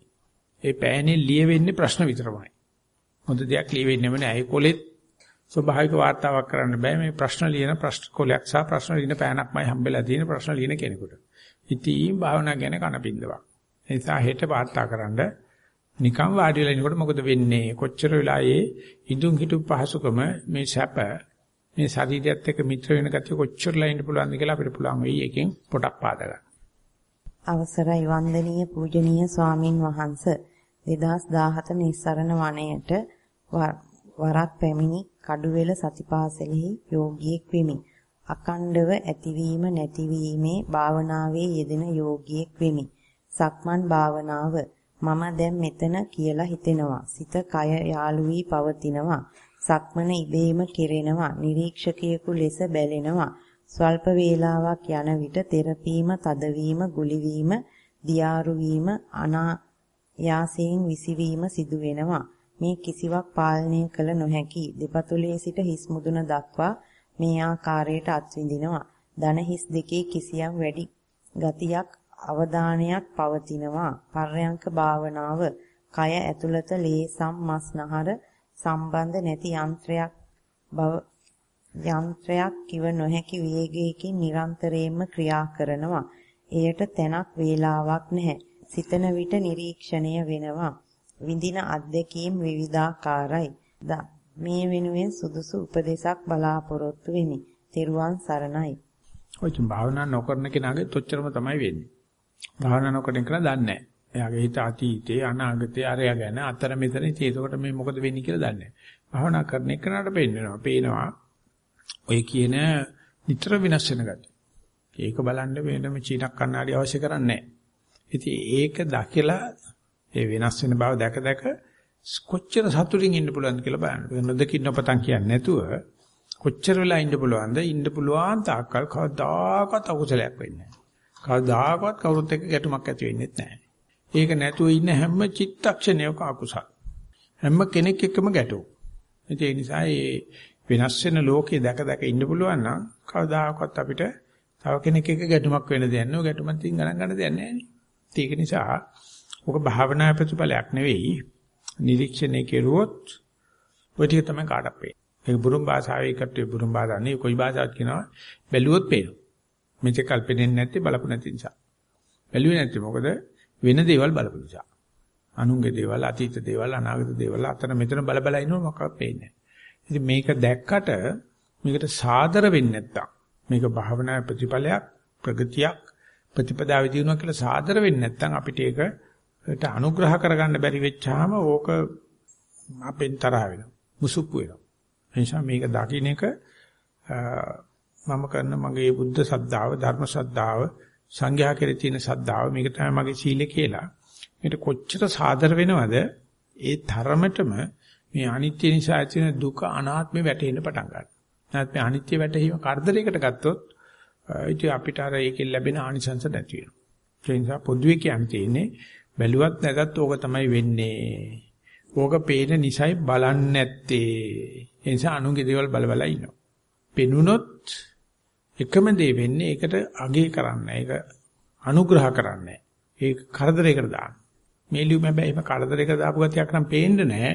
[SPEAKER 1] ඒ පෑනේ ලියවෙන්නේ ප්‍රශ්න විතරමයි. හොඳ දෙයක් ලියවෙන්නෙම නැහැ. ඒ කොලෙත් ස්වභාවික වාර්තාවක් කරන්න බෑ මේ ප්‍රශ්න ලියන ප්‍රශ්න කොලයක් සහ ප්‍රශ්න ලියන පෑනක්මයි හම්බෙලා තියෙන ප්‍රශ්න ලියන කෙනෙකුට. ඉතින් භාවනා ගැන කනපින්දවක්. ඒ නිසා හෙට වාර්තා කරන්න නිකම් වාඩි වෙලා ඉනකොට මොකද වෙන්නේ? කොච්චර වෙලායේ ඉදුම් හිටු පහසුකම මේ සැප මේ ශරීරයත් එක්ක මිත්‍ර වෙන ගතිය කොච්චරලා ඉන්න පුළුවන්ද කියලා අපිට පුළුවන් වෙයි එකෙන් පොඩක් පාද ගන්න.
[SPEAKER 2] අවසරයි වන්දනීය පූජනීය ස්වාමින් වහන්සේ 2017 නිස්සරණ වනයේට වරක් පැමිණි කඩුවෙල සතිපාසලෙහි යෝගියෙක් වෙමි. අකණ්ඩව ඇතිවීම නැතිවීමේ භාවනාවේ යෙදෙන යෝගියෙක් වෙමි. සක්මන් භාවනාව මම දැන් මෙතන කියලා හිතෙනවා. සිත කය යාලු වී පවතිනවා. සක්මන ඉබේම කෙරෙනවා. නිරීක්ෂකයෙකු ලෙස බැලෙනවා. ස්වල්ප වේලාවක් යන විට තෙරපීම, තදවීම, ගුලිවීම, දියාරු වීම, අනායාසයෙන් විසිවීම සිදු වෙනවා. මේ කිසිවක් පාලනය කළ නොහැකි දෙපතුලේ සිට හිස් මුදුන දක්වා මේ ආකාරයට අත්විඳිනවා. දන හිස් දෙකේ කිසියම් වැඩි ගතියක් අවධානයක් පවතිනවා. පර්යංක භාවනාව කය ඇතුළත ලේ සම්මස් නහර සම්බන්ධ නැති යන්ත්‍රයක් බව යන්ත්‍රයක් කිව නොහැකි වේගයකින් නිරන්තරයෙන්ම ක්‍රියා කරනවා. එයට තැනක් වේලාවක් නැහැ. සිතන විට නිරීක්ෂණය වෙනවා. විඳින අත්දැකීම් විවිධාකාරයි. මේ වෙනුවෙන් සුදුසු උපදේශක් බලාපොරොත්තු වෙමි. තෙරුවන් සරණයි.
[SPEAKER 1] ඔය භාවනා නොකරන කෙනාගේ තොච්චරම තමයි වෙන්නේ. භාවනා නොකරන කෙනා දන්නේ නැහැ. එයාගේ හිත අතීතේ අනාගතේ අරය ගැන අතර මෙතන ඉතින් ඒකට මේ මොකද වෙන්නේ කියලා දන්නේ නැහැ. භාවනා කරන එකනට පේනවා. පේනවා ඔය කියන නිතර වෙනස් වෙන ගතිය. ඒක බලන්න වෙනම චීනක් කන්නාඩි අවශ්‍ය කරන්නේ නැහැ. ඉතින් ඒක දැකලා ඒ වෙනස් වෙන බව දැක දැක කොච්චර සතුටින් ඉන්න පුළුවන්ද කියලා බලන්න. නොදකින් නොපතන් කියන්නේ නැතුව කොච්චර වෙලා ඉන්න පුළුවන්ද? ඉන්න පුළුවන් තාක්කල් කවදාකවත් අකුසලයක් වෙන්නේ නැහැ. කවදාකවත් කවුරුත් එක්ක ගැටුමක් ඇති වෙන්නේ නැහැ. ඒක නැතුව ඉන්න හැම චිත්තක්ෂණයක අකුසල. හැම කෙනෙක් එක්කම ගැටුම්. ඒ නිසා මේ වෙනස් වෙන ලෝකේ දැක දැක ඉන්න පුළුවන් නම් කවදාකවත් අපිට තව කෙනෙක් එක්ක ගැටුමක් වෙන්න දෙයක් නෑ. ගැටුමක් තින් ගණන් ගන්න දෙයක් නෑනේ. ඒක නිසා ඔක භාවනා ප්‍රතිඵලයක් නෙවෙයි. නිරීක්ෂණය කෙරුවොත් ඔය ටික තමයි කාටත් පේන්නේ. ඒක බුරුම් භාෂාවේ කට්ටිය බුරුම් භාෂාව නෙවෙයි කොයි භාෂාවක් කියනවා බැලුවොත් පේනවා. මේක කල්පෙන්නේ නැත්තේ බලපු නැති නිසා. බැලුවේ නැත්තේ මොකද වෙන දේවල් බලපු නිසා. අනුන්ගේ දේවල් අතීත දේවල් අනාගත දේවල් අතන මෙතන බල බල ඉන්නව මොකක්ද පේන්නේ. ඉතින් මේක දැක්කට මේකට සාදර වෙන්නේ නැත්තම් මේක භාවනා ප්‍රතිඵලයක් ප්‍රගතියක් ප්‍රතිපදාවේ දිනුවා කියලා සාදර වෙන්නේ නැත්තම් අපිට ඒක ඒකට අනුග්‍රහ කරගන්න බැරි වෙච්චාම ඕක අපෙන් තරහ වෙනවා. මුසුප්පු වෙනවා. ඒ නිසා මේක දකින්න එක මම කරන මගේ බුද්ධ සද්ධාව, ධර්ම සද්ධාව, සංඝයා කෙරේ තියෙන සද්ධාව මේක තමයි මගේ සීලය කියලා. මේක කොච්චර සාදර වෙනවද ඒ තරමටම මේ අනිත්‍ය නිසා ඇතිවෙන දුක අනාත්මේ වැටෙන්න පටන් ගන්නවා. නැත්නම් අනිත්‍ය වැටීම කරදරයකට ගත්තොත් ඉතින් අපිට අර ඒකෙන් ලැබෙන ආනිසංස නැති වෙනවා. ඒ නිසා පොදුවේ කියන්නේ තියෙන්නේ බැලුවත් නැතත් ඕක තමයි වෙන්නේ. ඕක පේන නිසයි බලන්නේ නැත්තේ. ඒ නිසා අනුන්ගේ දේවල් බල බල ඉන්නවා. පෙනුනොත් එකම දේ වෙන්නේ ඒකට අගේ කරන්න. ඒක අනුග්‍රහ කරන්නේ. ඒක කරදරයකට දාන්න. මේ ලියුම හැබැයි එහෙම කරදරයකට දාපු ගතියක් නම් පේන්නේ නැහැ.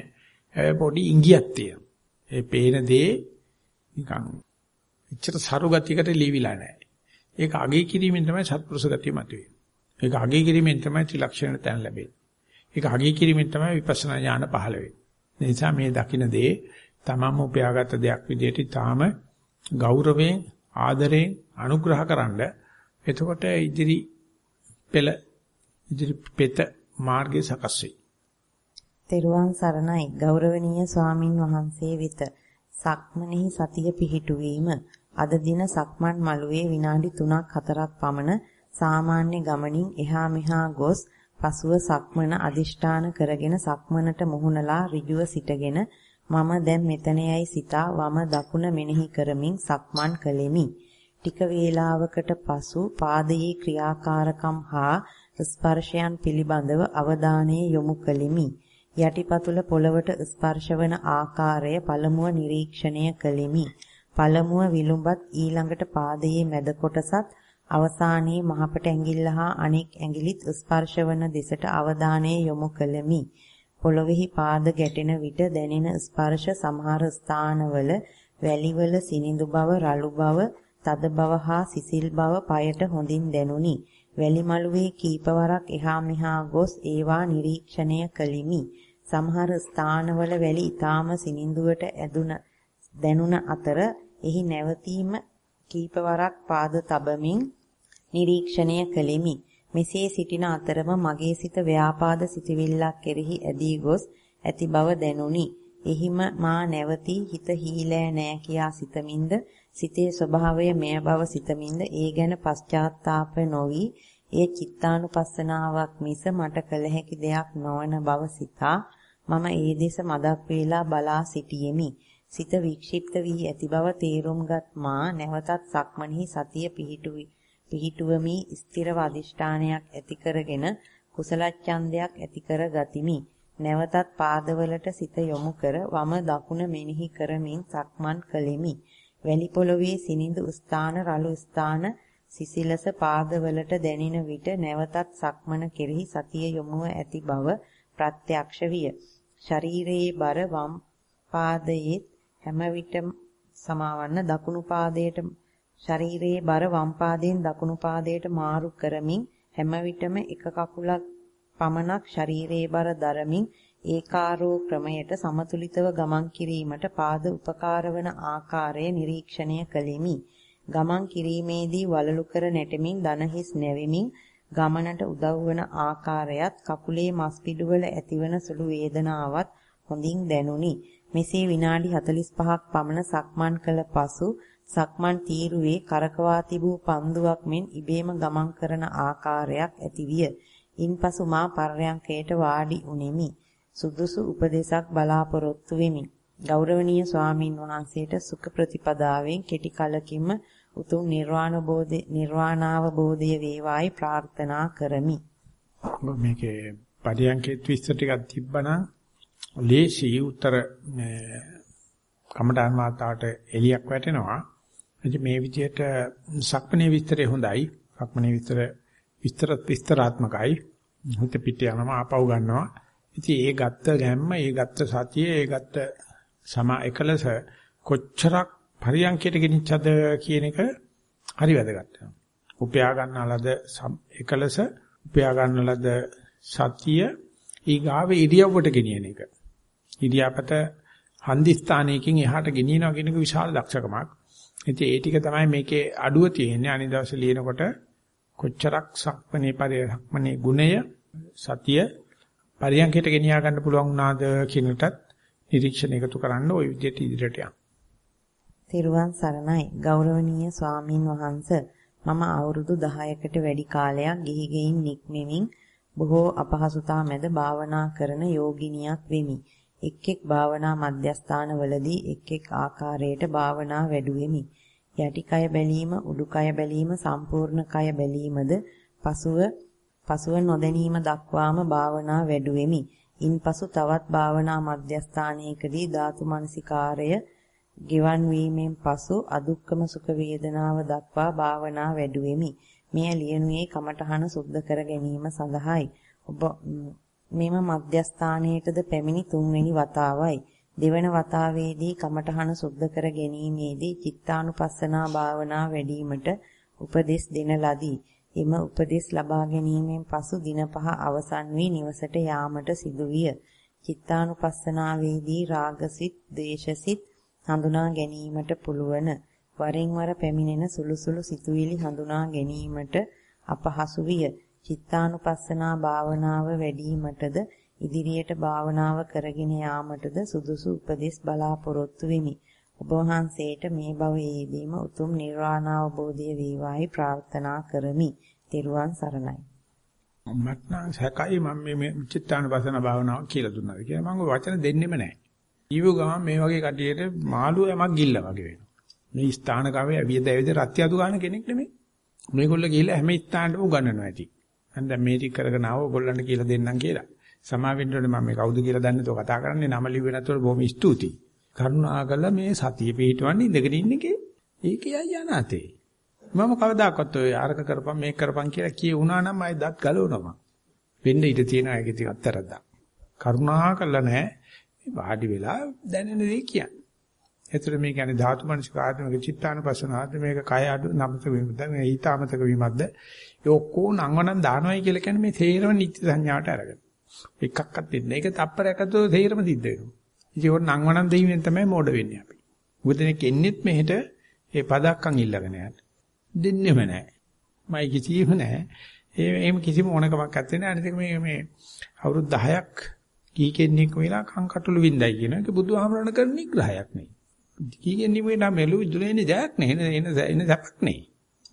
[SPEAKER 1] හැබැයි පොඩි ඉංගියක් තියෙනවා. ඒ පේන දේ නිකන් එච්චර සරු ගතියකට ලියවිලා නැහැ. ඒක අගේ කිරීමෙන් තමයි සත්පුරුෂ ගතිය මතුවේ. ඒක අගේ කිරීමෙන් තමයි ත්‍රිලක්ෂණ තැන ලැබෙන්නේ. ඒක අගේ කිරීමෙන් තමයි විපස්සනා ඥාන පහළ වෙන්නේ. ඒ නිසා මේ දකින්න දේ තමම උපයාගත් දෙයක් විදිහට ඊටාම ගෞරවයෙන් ආදරයෙන් අනුග්‍රහකරනද එතකොට ඉදිරි පෙළ ඉදිරි පෙත මාර්ගය සකස් වෙයි.
[SPEAKER 2] තෙරුවන් සරණයි ගෞරවනීය ස්වාමින් වහන්සේ වෙත සක්මනෙහි සතිය පිහිටුවීම අද දින සක්මන් මළුවේ විනාඩි 3ක් 4ක් පමණ සාමාන්‍ය ගමනින් එහා මෙහා ගොස් පසුව සක්මන අදිෂ්ඨාන කරගෙන සක්මනට මුහුණලා ඍජුව සිටගෙන මම දැන් මෙතන යයි සිතා වම දකුණ මෙනෙහි කරමින් සක්මන් කළෙමි. ටික වේලාවකට පසු පාදයේ ක්‍රියාකාරකම් හා ස්පර්ශයන් පිළිබඳව අවධානය යොමු කළෙමි. යටිපතුල පොළවට ස්පර්ශවන ආකාරය පළමුව නිරීක්ෂණය කළෙමි. පළමුව විලුඹත් ඊළඟට පාදයේ මැද කොටසත් අවසානයේ මහපට ඇඟිල්ල හා අනෙක් ඇඟිලිත් ස්පර්ශවන දෙසට අවධානය යොමු කළෙමි. පොළොවේහි පාද ගැටෙන විට දැනෙන ස්පර්ශ සමහර ස්ථානවල වැලිවල සිනිඳු බව, රළු බව, තද බව හා සිසිල් බව পায়ට හොඳින් දැනුනි. වැලි මළුවේ කීපවරක් එහා මෙහා ගොස් ඒවා නිරීක්ෂණය කළෙමි. සමහර ස්ථානවල වැලි ඊටාම සිනිඳුවට ඇදුන දැනුන අතර එහි නැවතීම කීපවරක් පාද තබමින් නිරීක්ෂණය කළෙමි. මෙසේ සිටින අතරම මගේ සිත ව්‍යාපාද සිතවිල්ලක් කෙරෙහි ඇදී ගොස් ඇති බව දැනුනි. එහිම මා නැවතී හිත හීලෑ නෑ කියා සිතමින්ද සිතේ ස්වභාවය මෙය බව සිතමින්ද ඒ ගැන පශ්චාත්තාප නොවි එය චිත්තානුපස්සනාවක් මිස මට කළ හැකි දෙයක් නොවන බව සිතා මම ඒ දෙස මදක් වේලා බලා සිටියෙමි. සිත වික්ෂිප්ත වී ඇති බව තේරුම්ගත් මා නැවතත් සක්මණෙහි සතිය පිහිටුවි. පිහිටුවමි ස්ථිර අධිෂ්ඨානයක් ඇති කරගෙන කුසල ඡන්දයක් ඇති කර ගතිමි. නැවතත් පාදවලට සිත යොමු කර වම දකුණ මෙනෙහි කරමින් සක්මන් කළෙමි. වැලි පොළොවේ සිනිඳු ස්ථාන රළු ස්ථාන සිසිලස පාදවලට දැනෙන විට නැවතත් සක්මන කෙරෙහි සතිය යොමුව ඇති බව ප්‍රත්‍යක්ෂ විය. ශරීරයේ බර වම් පාදයේ හැම විටම සමාවන්න දකුණු පාදයට ශරීරයේ බර වම් පාදයෙන් දකුණු පාදයට මාරු කරමින් හැම විටම එක කකුලක් පමණක් ශරීරයේ බර දරමින් ඒකාරෝ ක්‍රමයට සමතුලිතව ගමන් කිරීමට පාද උපකාර වන ආකාරය නිරීක්ෂණය කළෙමි. ගමන් කිරීමේදී වලලු කර නැටමින් දනහිස් නැවෙමින් ගමනට උදව් වන ආකාරයත් කකුලේ මස් පිඩුවල ඇතිවන සුළු වේදනාවත් හොඳින් දැනුනි. මෙසේ විනාඩි 45ක් පමණ සක්මන් කළ පසු සක්මන් තීරුවේ කරකවා තිබූ පන්දුවක් මෙන් ඉබේම ගමන් කරන ආකාරයක් ඇතිවිය. ඉන්පසු මා පර්යංකයට වාඩි උනේමි. සුදුසු උපදේශක් බලාපොරොත්තු වෙමි. ගෞරවනීය ස්වාමින් වහන්සේට සුඛ ප්‍රතිපදාවෙන් කෙටි කලකින්ම උතුම් නිර්වාණ බෝධි නිර්වාණාවබෝධය වේවායි ප්‍රාර්ථනා කරමි.
[SPEAKER 1] මේකේ පරියන්කෙත් විස්තර ටිකක් තිබ්බනම් ලේසි උත්තර කමඩාන් මාතාවට එලියක් වැටෙනවා. ඉතින් මේ විදිහට සක්මණේ විස්තරේ හොඳයි. සක්මණේ විස්තර විස්තර විස්තරාත්මකයි. හිත පිට යනවා ආපහු ගන්නවා. ඉතින් ඒ ගත්ත ගැම්ම, ඒ ගත්ත සතිය, ඒ ගත්ත සමා එකලස කොච්චරක් පරියන්කයට ගෙනිච්චද කියන එක හරි වැදගත්. උපයා ගන්නලද එකලස, උපයා ගන්නලද සතිය ඊගාවේ ඉරියව්වට ගෙනියන එක. ඉරියාපත හන්දි ස්ථානයකින් එහාට ගෙනියනවා කියන එක විශාල දක්ෂකමක්. ඉතින් ඒ ටික තමයි මේකේ අඩුව තියෙන්නේ. අනිත් දවසේ ලියනකොට කොච්චරක් සක්මණේ පරිසක්මණේ ගුණය සතිය පරියන්කයට ගෙනියා ගන්න පුළුවන් වුණාද කියන එකටත් නිරීක්ෂණ එකතු කරන්න ওই විදිහට ඉදිරියට යන්න.
[SPEAKER 2] තිරුවන් සරණයි ගෞරවනීය ස්වාමින් වහන්ස මම අවුරුදු 10කට වැඩි කාලයක් ගිහි ගෙයින් නික්මෙමින් බොහෝ අපහසුතා මැද භාවනා කරන යෝගිනියක් වෙමි. එක් එක් භාවනා මධ්‍යස්ථානවලදී එක් එක් ආකාරයට භාවනා වැඩුවෙමි. යටි කය බැලීම, උඩුකය බැලීම, සම්පූර්ණ කය බැලීමද පසුව පසුව නොදැනීම දක්වාම භාවනා වැඩුවෙමි. ඉන්පසු තවත් භාවනා මධ්‍යස්ථානයකදී ධාතු මනසිකාරය ගෙවන් වීමෙන් පසු අදුක්කම සුඛ වේදනාව දක්වා භාවනා වැඩුවෙමි. මෙය ලියනුවේ කමඨහන සුද්ධ කර ගැනීම සඳහායි. ඔබ මෙම මධ්‍යස්ථානයේටද පැමිණි තුන්වෙනි වතාවයි. දෙවන වතාවේදී කමඨහන සුද්ධ කර ගැනීමේදී චිත්තානුපස්සනා භාවනා වැඩිවීමට උපදෙස් දෙන ලදී. එම උපදෙස් ලබා ගැනීමෙන් පසු දින පහ අවසන් වී නිවසට යාමට සිදුවිය. චිත්තානුපස්සනාවේදී රාගසිත, දේශසිත හඳුනා ගැනීමට පුළුවන්. වරින් වර පැමිණෙන සුළු සුළු සිතුවිලි හඳුනා ගැනීමට අපහසු විය. චිත්තානුපස්සනා භාවනාව වැඩිවීමටද ඉදිරියට භාවනාව කරගෙන යාමටද සුදුසු උපදෙස් බලාපොරොත්තු වෙමි. ඔබ වහන්සේට මේ භවයේදීම උතුම් නිර්වාණ අවබෝධය වේවායි ප්‍රාර්ථනා කරමි. ත්වන් සරණයි.
[SPEAKER 1] මට නම් සැකයි මම මේ චිත්තානුපස්සන භාවනාව කියලා දුන්නාද කියලා මම වචන දෙන්නෙම නැහැ. ඊව ගමන් මේ වගේ කටියට මාළු යමක් ගිල්ලා වගේ වෙනවා. මේ ස්ථාන කවේ ඇවිද ඇවිද රත්යතු ගන්න කෙනෙක් නෙමෙයි. මේගොල්ලෝ ගිහිල්ලා හැම ස්ථානටම උගන්වනවා ඇති. මම දැන් මේ ටික කරගෙන ආව ඔයගොල්ලන්ට කියලා දෙන්නම් කියලා. සමාවෙන්න ඕනේ මම මේ කවුද කියලා දන්නේ તો කතා කරන්නේ නම ලිව්වේ නැතුව බොහොම ස්තුතියි. කරුණාකරලා මේ සතිය පිටවන්නේ ඉඳගෙන ඉන්න එකේ ඒකයි අයනාතේ. මම කවදාකවත් ඔය අරක කරපම් මේක කරපම් කියලා කිය වුණා නම් ආයි දත් ගලවනවා. වෙන්න ඉඩ තියෙනවා ඒක ටිකක් අත්තරද්දා. කරුණාකරලා නැහැ මේ වාඩි වෙලා දැනෙන දේ කියන්නේ. ඒතර මේ කියන්නේ ධාතු මනසික ආත්මික චිත්තානුපස්සනාද මේක කය අඩු නමත වීමද මේ ඊතාමතක වීමක්ද ඒ ඔක්කොම නංවනම් දානවයි කියලා කියන්නේ මේ තේරම නිත්‍ය සංඥාවට අරගෙන. එකක්වත් දෙන්නේ. ඒක තප්පරයක් අතෝ තේරම සිද්ධ වෙනවා. ඉතින් ඕන නංවනම් දෙයින් තමයි මෝඩ වෙන්නේ අපි. උගදෙනෙක් එන්නෙත් මෙහෙට ඒ පදක්කම් ඉල්ලගෙන යන්න. දෙන්නෙම නැහැ. මයි කිසිම නැහැ. ඒ එහෙම කිසිම ඕනකමක් නැත්තේ නෑ. අනිත් මේ මේ අවුරුදු 10ක් කීකෙන්නෙක් වෙලා කංකටොළු වින්දයි කියන එක බුදුහාමරණ කරන නිග්‍රහයක් නෙයි. කීකෙන්නෙක් වෙලා මෙලු ඉදුලේනේ ජයක් නේ. එන එන සැපක් නේ.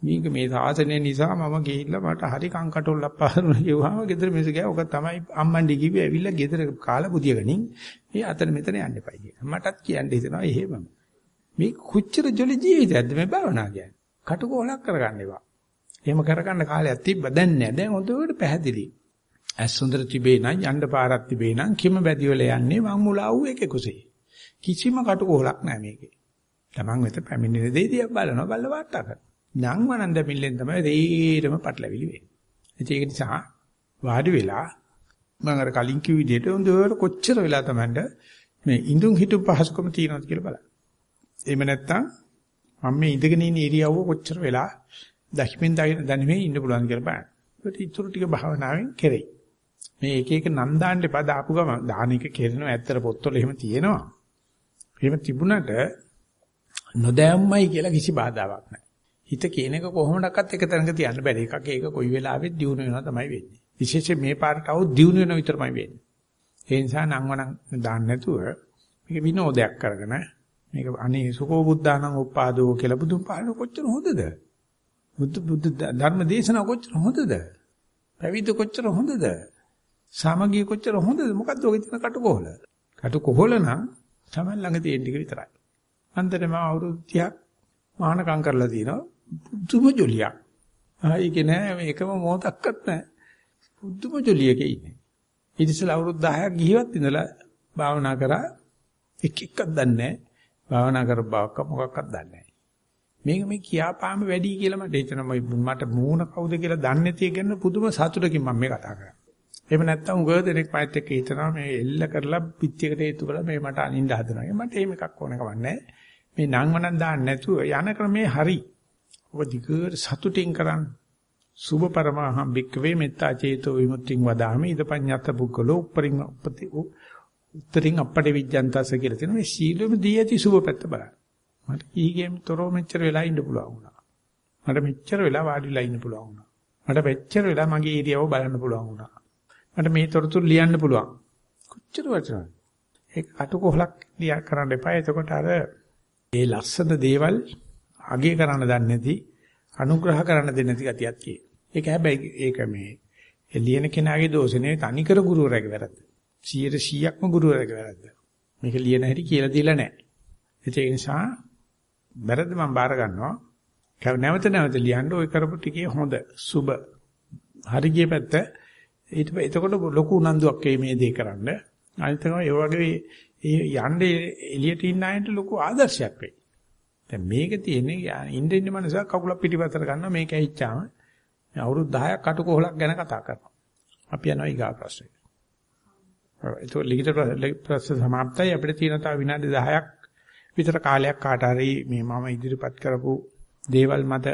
[SPEAKER 1] මේක මේ සාසනය නිසා මම ගිහිල්ලා මට හරි කංකටොල්ලක් පාරුණා කිව්වම ගෙදර මිනිස්සු ගියා. ඔක තමයි අම්මන්ඩි කිව්වේ ඇවිල්ලා ගෙදර කාලා බුදිය ගනින්. මේ අතන මෙතන යන්න එපයි කියලා. මටත් කියන්න හිතෙනවා එහෙමම. මේ කුච්චර ජොලි ජීවිතයක්ද මේ භාවනා කියන්නේ. කටුකොලක් කරගන්න එපා. එහෙම කරගන්න කාලයක් තිබ්බ දැන් නෑ. දැන් හොඳට පැහැදිලි. ඇස් හොඳට තිබේ නම් යන්න පාරක් තිබේ නම් කිම බැදි වල යන්නේ මං මුලා වූ එකේ කුසේ. කිසිම කටුකොලක් නෑ මේකේ. Taman වෙත පැමිණෙන දේ දිහා බලනවා බල්ල වාට්ටා කරනවා. නම් වනන්ද මිල්ලෙන් තමයි තේරම පටලවිලි වෙන්නේ. ඒක නිසා වාඩි වෙලා මම අර කලින් කිව් විදිහට හොඳට කොච්චර වෙලා Tamanට මේ ඉඳුන් හිටු පහසුකම තියෙනවද කියලා බලන්න. එහෙම නැත්නම් මම මේ ඉඳගෙන ඉන්න ඉරියව්ව කොච්චර වෙලා දහිමින් දැනෙමින් ඉන්න පුළුවන් කියලා බලන්න. ඒකට ඉතුරු ටික භාවනාවෙන් කෙරෙයි. මේ එක එක නම් දාන්න එපා දාපු ගම දාන එක කෙරෙනවා ඇත්තට පොත්වල එහෙම තියෙනවා. එහෙම තිබුණට නොදැම්මයි කියලා කිසි බාධාවක් නැහැ. හිත කියන එක කොහොමඩක්වත් එක තැනක තියන්න බැරි එකක්. ඒක කොයි වෙලාවෙත් දියුණු වෙනවා තමයි වෙන්නේ. විශේෂයෙන් මේ පාරට આવුත් දියුණු වෙනවා විතරමයි වෙන්නේ. ඒ නිසා නංවනම් දාන්න නැතුව මේක විනෝදයක් කරගෙන මේක අනේ සුකෝ බුද්ධානං උප්පාදෝ කියලා බුදුන් පාන කොච්චර හොඳද? බුද්ධ බුද්ධ ධර්ම දේශනාව කොච්චර හොඳද? පැවිදි කොච්චර හොඳද? සමගිය කොච්චර හොඳද? මොකද්ද ඔගේ තියෙන කටුකොහල? කටුකොහල නම් තමයි ළඟ තියෙන ටික විතරයි. අන්තරේ මම අවුරුදු 30ක් මහානකම් කරලා තිනවා. බුදුම ජොලියක්. ආයික නෑ මේකම මොහොතක්වත් නෑ. බුදුම ජොලියක ඉන්නේ. ඊට ඉස්සෙල්ලා අවුරුදු 10ක් ගිහිවත් ඉඳලා භාවනා කරා එක එකක් දන්නේ නෑ. භාවනා කර බවක් මොකක්වත් දන්නේ නෑ. මේක මේ කියාපාම වැඩි කියලා මට හිතෙනවා මට මූණ කවුද කියලා දන්නේ නැති ගැන පුදුම සතුටකින් මම මේ කතා කරන්නේ. එහෙම නැත්නම් උගව දෙනෙක් මයිත් එක්ක හිතනවා මේ එල්ල කරලා පිටියකට හේතු කරලා මේ මට අනින්න හදනවා. මට එහෙම එකක් ඕන කමක් නැහැ. මේ නංවනක් දාන්න නැතුව යන ක්‍රමේ හරි. ඔබ දිගට සතුටින් කරන්න. සුභ පරමහම් බික්කවේ මෙත්තා චේතෝ විමුක්තිං වදාමි ඉදපඤ්ඤත පුද්ගලෝ උපරිං උපති උත්තරින් අපටි විජ්ජන්තස කියලා තියෙනවා. මේ සීලෙම දී ඇති සුභ පැත්ත බලන්න. මට ඊගෙම තොරව මෙච්චර වෙලා ඉන්න පුළුවන් වුණා. මට මෙච්චර වෙලා වාඩිලා ඉන්න පුළුවන් වුණා. මට මෙච්චර වෙලා මගේ ඉරියව බලන්න පුළුවන් වුණා. මට මේ තොරතුරු ලියන්න පුළුවන්. කොච්චර වටිනවද? ඒක අටකොහලක් ලියා කරන්න එපා. එතකොට අර ඒ ලස්සන දේවල් අගය කරන්න දන්නේ නැති අනුග්‍රහ කරන්න දෙන්නේ නැති ගතියක් කියේ. ඒක හැබැයි ඒක මේ ලියන කෙනාගේ දෝෂ නෙවෙයි තනිකර ගුරුවරයාගේ වැරද්ද. 100%ක්ම ගුරුවරයාගේ වැරද්ද. මේක ලියන හැටි කියලා දීලා නැහැ. ඒ නිසා වැරද්ද මම බාර ගන්නවා. නැවත නැවත ලියන්න ওই කරපු ටිකේ හොඳ සුබ හරි ගිය පැත්ත ඊට එතකොට ලොකු උනන්දුවක් එයි මේ දේ කරන්න. අනිත් එක ඒ වගේ ඒ යන්නේ එළියට ඉන්න අයට ලොකු ආදර්ශයක් වෙයි. දැන් මේක තියෙන්නේ ඉන්න ඉන්න මනසක් කකුල පිටිපතට ගන්නවා මේක ඇහිච්චාම අවුරුදු 10ක් අටකොහලක් ගැන කතා කරනවා. අපි යනවා ඊගා ප්‍රශ්නෙට. ඒක ලිඛිත ප්‍රශ්න සමාප්තයි අපිට තියෙන තව විනාඩි 10ක් විතර කාලයක් කාට හරි මේ මම ඉදිරිපත් කරපු දේවල් මත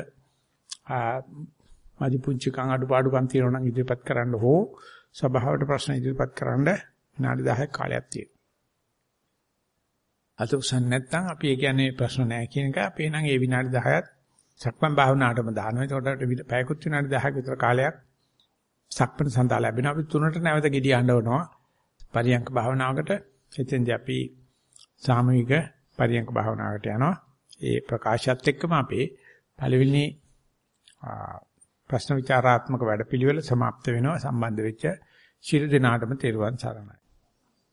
[SPEAKER 1] මදි පුංචි කන් අඩුපාඩුකම් තියෙනවා නම් ඉදිරිපත් කරන්න හෝ සභාවට ප්‍රශ්න ඉදිරිපත් කරන්න විනාඩි 10ක් කාලයක් තියෙනවා. අත උසන් නැත්නම් අපි ඒ කියන්නේ ප්‍රශ්න නැහැ කියන එක අපි නම් ඒ විනාඩි 10ත් සක්මන් භාවනාවටම දානවා. ඒකට පැයකුත් විනාඩි 10ක විතර කාලයක් සක්මන් සඳහා ලැබෙනවා. අපි තුනට නැවත gediy අඬවනවා. පරියංක භාවනාවකට එතෙන්දී අපි සාමූහික පරියංක භාවනාවකට යනවා. ඒ ප්‍රකාශයත් එක්කම අපේ පළවෙනි ප්‍රශ්න විචාරාත්මක වැඩපිළිවෙල સમાપ્ત වෙනවා සම්බන්ධ වෙච්ච ශිරු දිනාටම තෙරුවන් සරණයි